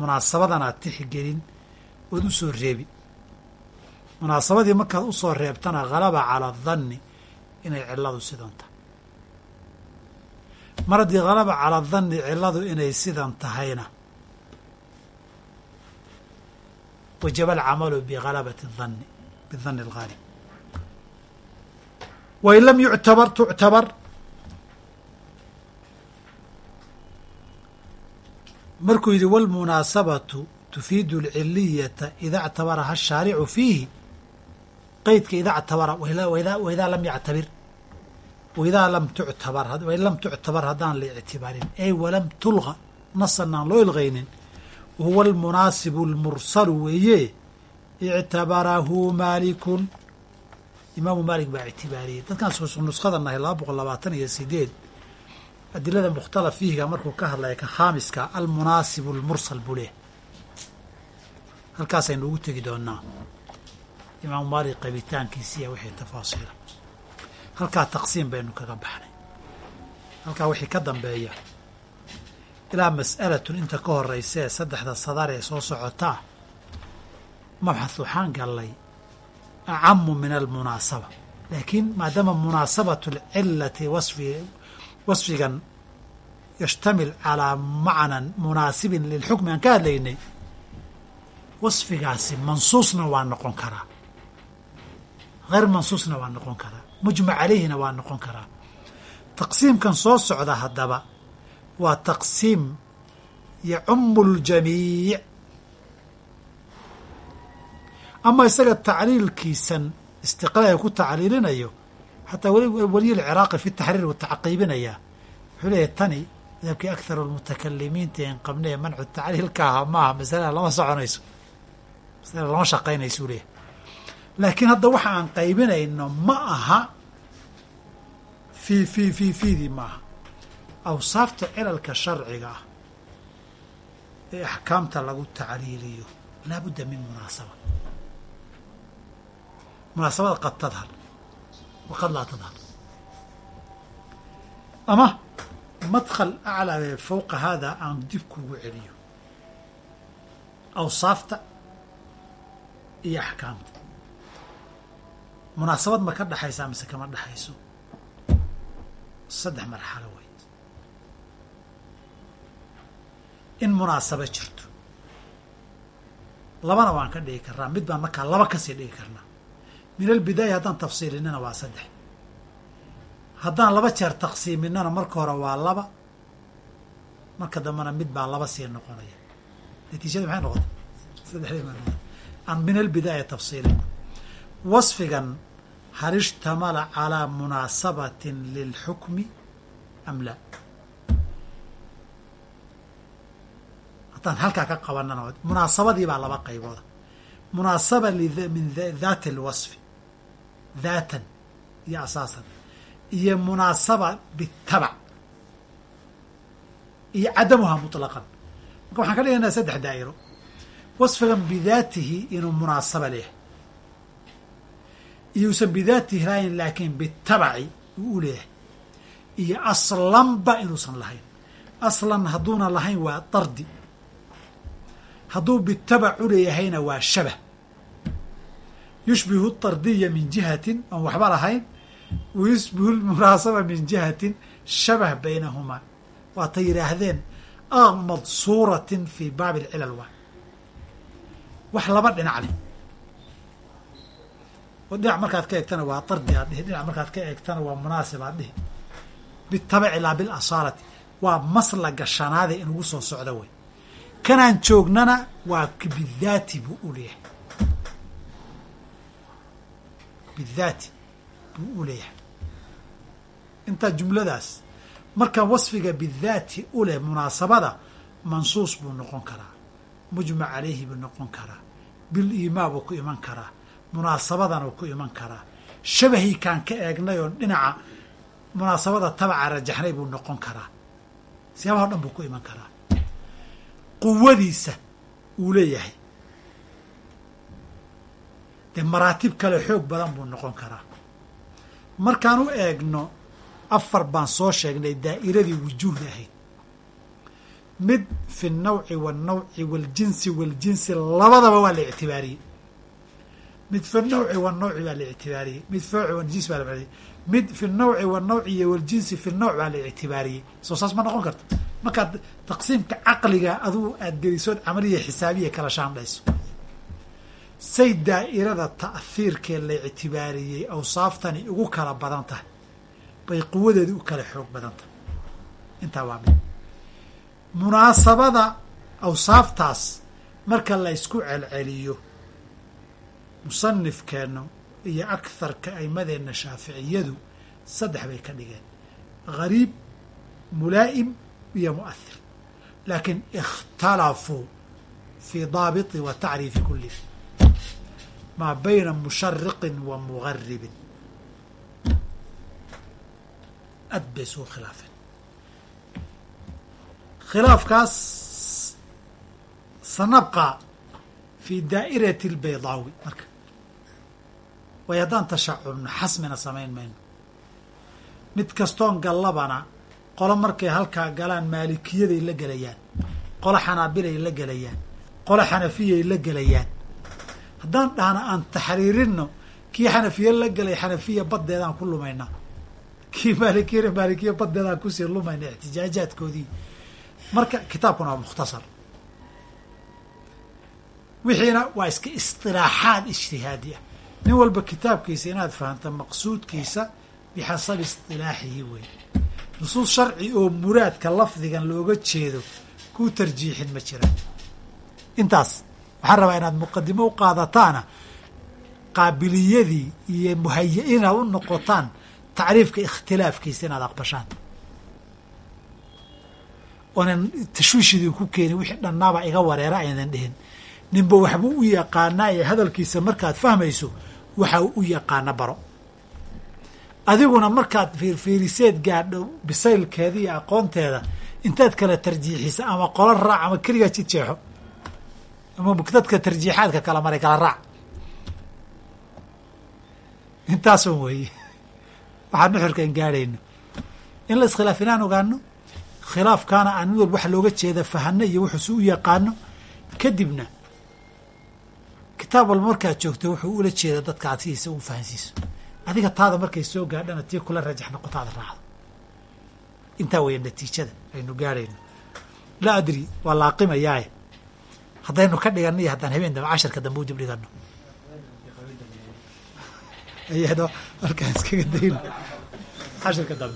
munaasabadan aad tixgelin ood u soo reebi munaasabadii markaad u soo reebtana halaba calaa danni inay cilladu sidan tahay mar haddii halaba calaa danni cilladu inay sidan tahayna wajaba alcamalu bihalabati danni bidanni alghaalib wain lam yuctabar tuctabar markuu yidhi wاlmunaasabatu tufiidu اlciliyata ida اctabaraha الshaaricu fiihi qeydka ida اctabara waidaa lam yactabir waidaa lam tuctabar wain lam tuctabar haddaan la ictibaarin ey walam tulqa nasan aan loo ilqaynin wahuwa almunaasibu اlmursalu weeye ictabarahu maalikun imaamu maalik baa ictibaariyey dadkaan nuskhada nahay laba boqol labaatan iyo sideed adilada mukhtalaf fiihiga markuu ka hadlaya ka khaamiska almunaasibu almursal buu leehay halkaasaynu ugu tegi doonaa imaamu maalik qabitaankiisiiya wixii tafaasiila halkaa taqsiim baynu kaga baxnay. Halkaa wixii ka dambeeya ilaa mas'alatun inta ka horraysa ee saddexda sadar ee soo socotaa mabxath waxaan gallay acamu min almunaasaba. Laakiin maadaama munaasabatu alcilati wasfi wasfigan yashtamil calaa macnan munaasibin lilxukmi aan ka hadlaynay wasfigaasi mansuusna waa noqon karaa. Hayr mansuusna waa noqon karaa mujmac calayhina waa noqon karaa. Taqsiimkan soo socda haddaba waa taqsiim yacumu ljamiic ama isaga tacliilkiisan istiqlaalka ku tacliilinayo xataa weliy lciraaqi fi taxriir wuu tacaqiibinayaa wuxuu leeyahy tani madhabkii akharu lmutakalimiinta en qabnee mancu tacliilka aha maaha masalada lama soconayso masalada lama shaqaynayso u leeyahy laakiin hadda waxa aan qaybinayno ma aha fii fii fii fiidii ma aha. Awsaafta cilalka sharciga ah ee axkaamta lagu tacliiliyo laabudda min munaasaba. Munaasabada qad tadhar wa laa tadhar ama madkhal aclaa ee fowqa haadaa aan dib kugu celiyo awsaafta iyo axkaamta munaasabad ma ka dhexaysaa mise kama dhexayso saddex marxalo wey in munaasabo jirto. Labana waan ka dhigi karnaa mid baan markaa laba ka sii dhigi karnaa. Min albidaaya haddaan tafsiilinana waa saddex. Haddaan laba jeer taqsiiminana marka hore waa laba. Marka dambena mid baa laba sii noqonaya. Natiijada maxay noqotay? Saddexdii aan min albidaaya tafsiilina wasfigan hal ishtamala calaa munaasabatin lilxukmi am laa haddaan halkaa ka qabanana munaasabadii baa laba qaybooda. Munaasaba min daati alwasfi daatan iyo asaasan. Iyo munaasaba bitabac iyo cadamuhaa muطlaqan marka waxaan ka dhigaynaa saddex daa'iro. Wasfigan bidaatihi inuu munaasaba leeyahay iyuusan bidaatihi lahayn laakiin bitabaci uu u leeyahay. Iyo aslanba inuusan lahayn. Aslan hadduuna lahayn waa dardi. Hadduu bitabac u leeyahayna waa shabah. Yushbihu dardiya min jihatin oon waxba lahayn. Wa yushbihu lmunaasaba min jihatin shabah baynahumaa waatay yidhaahdeen aqmad suuratin fii baabi alcilal waa. Wax laba dhinac leh dhinac markaad ka eegtana waa dardi aad dhihi dhinac markaad ka eegtana waa munaasib aad dhihi. Bitabaci laa bilasaalati waa maslaga shanaade inugu soo socda wey kanaan joognana waa bidaati buu u leeyahay. Bidaati buu u leeyahay. Intaa jumladaas marka wasfiga bidaati u leh munaasabada mansuus buu noqon karaa. Mujmac calayhi buu noqon karaa. Bil iimaa buu ku iman karaa munaasabadanuu ku iman karaa. Shabahii kaan ka eegnay oo dhinaca munaasabada tabaca rajaxnay buu noqon karaa. Siyaabaha o dhan buu ku iman karaa. Quwadiisa uu leeyahay. Dee maraatib kale xoog badan buu noqon karaa. Markaan u eegno afar baan soo sheegnay daa'iradii wujuuhda ahayd. Mid fi nawci waannawci waaljinsi waaljinsi labadaba waa la ictibaariyey mid fi nawci baa la ictibaariyey mid fawci waljinsi baa la mid fi nawci iyo waljinsi fi nawc baa la ictibaariyey. Soo saas ma noqon karta markaad taqsiimka caqliga aduu aad gelisood camaliya xisaabiya kala shaandhayso. Say daa'irada ta'hiirkee la ictibaariyey awsaaftani ugu kala badan tahay bay quwadeedu u kala xoog badan tahay. Intaa waa mid. Munaasabada awsaaftaas marka la ysku celceliyo musanifkeennu iyo akharka aimadeenna shaaficiyadu saddex bay ka dhigeen. Gariib mulaa'im iyo mu'ahir laakiin ikhtalafuu fii daabiti wa tacriifi kulli maa bayna mushariqin wa mugaribin aad bay isugu khilaafeen. Khilaafkaas sanabqa fi daa'irati albaydaawi. Marka waayo haddaan tashacubno xasmina samayn mayno mid kastoon gallabana qolo markay halkaa galaan maalikiyaday la gelayaan. Qolo xanaabilay la gelayaan. Qolo xanafiyay la gelayaan. Haddaan dhahna aan taxriirinno kii xanafiye la gelay xanafiya baddeedaan ku lumaynaa kii maalikiyana maalikiya baddeedaan ku sii lumayna ixtijaajaadkoodii. Marka kitaabkuna waa mukhtasar. Wixiina waa iska istilaaxaad ijtihaadi ah nin walba kitaabkiisa inaad fahamta maqsuudkiisa bixasabi istilaaxihi wey nusuus sharci oo muraadka lafdigan looga jeedo kuu tarjiixin ma jiraan intaas waxaan rabaa inaad muqadimo u qaadataana qaabiliyadii iyo muhaya-ina u noqotaan tacriifka ikhtilaafkiisa inaad aqbashaan oonan tashwiishidii ku keenin wixii dhannaaba iga wareera aynan dhihin ninba waxbuu u yaqaanaa ee hadalkiisa markaad fahmayso waxa u yaqaana baro. Adiguna markaad fiirfiiriseed gaadho bisaylkeeda iyo aqoonteeda intaad kala tarjiixisa ama qolo raac ama keligaa jid jeexo ama dadka tarjiixaadka kala maray kala raac. Intaasun weeye. Waxaan nuxurka in gaadhayno. In la iskhilaaf inaan ogaano khilaafkaana aan mid walba waxa looga jeeda fahano iyo wuxuusu u yaqaano kadibna kitaab walba markaad joogto wuxuu ula jeeda dadka aad sidiisa u fahansiiso. Adiga taada markay soo gaadhana tii kula rajax noqotaada raacdo. Intaa weya natiijada aynu gaadhayno laa adri waa laaqimayaaye haddaynu ka dhiganno iyo haddaan habeen dambe casharka dambe u dib dhigano ayano halkaan iskaga dayno. Casharka dambe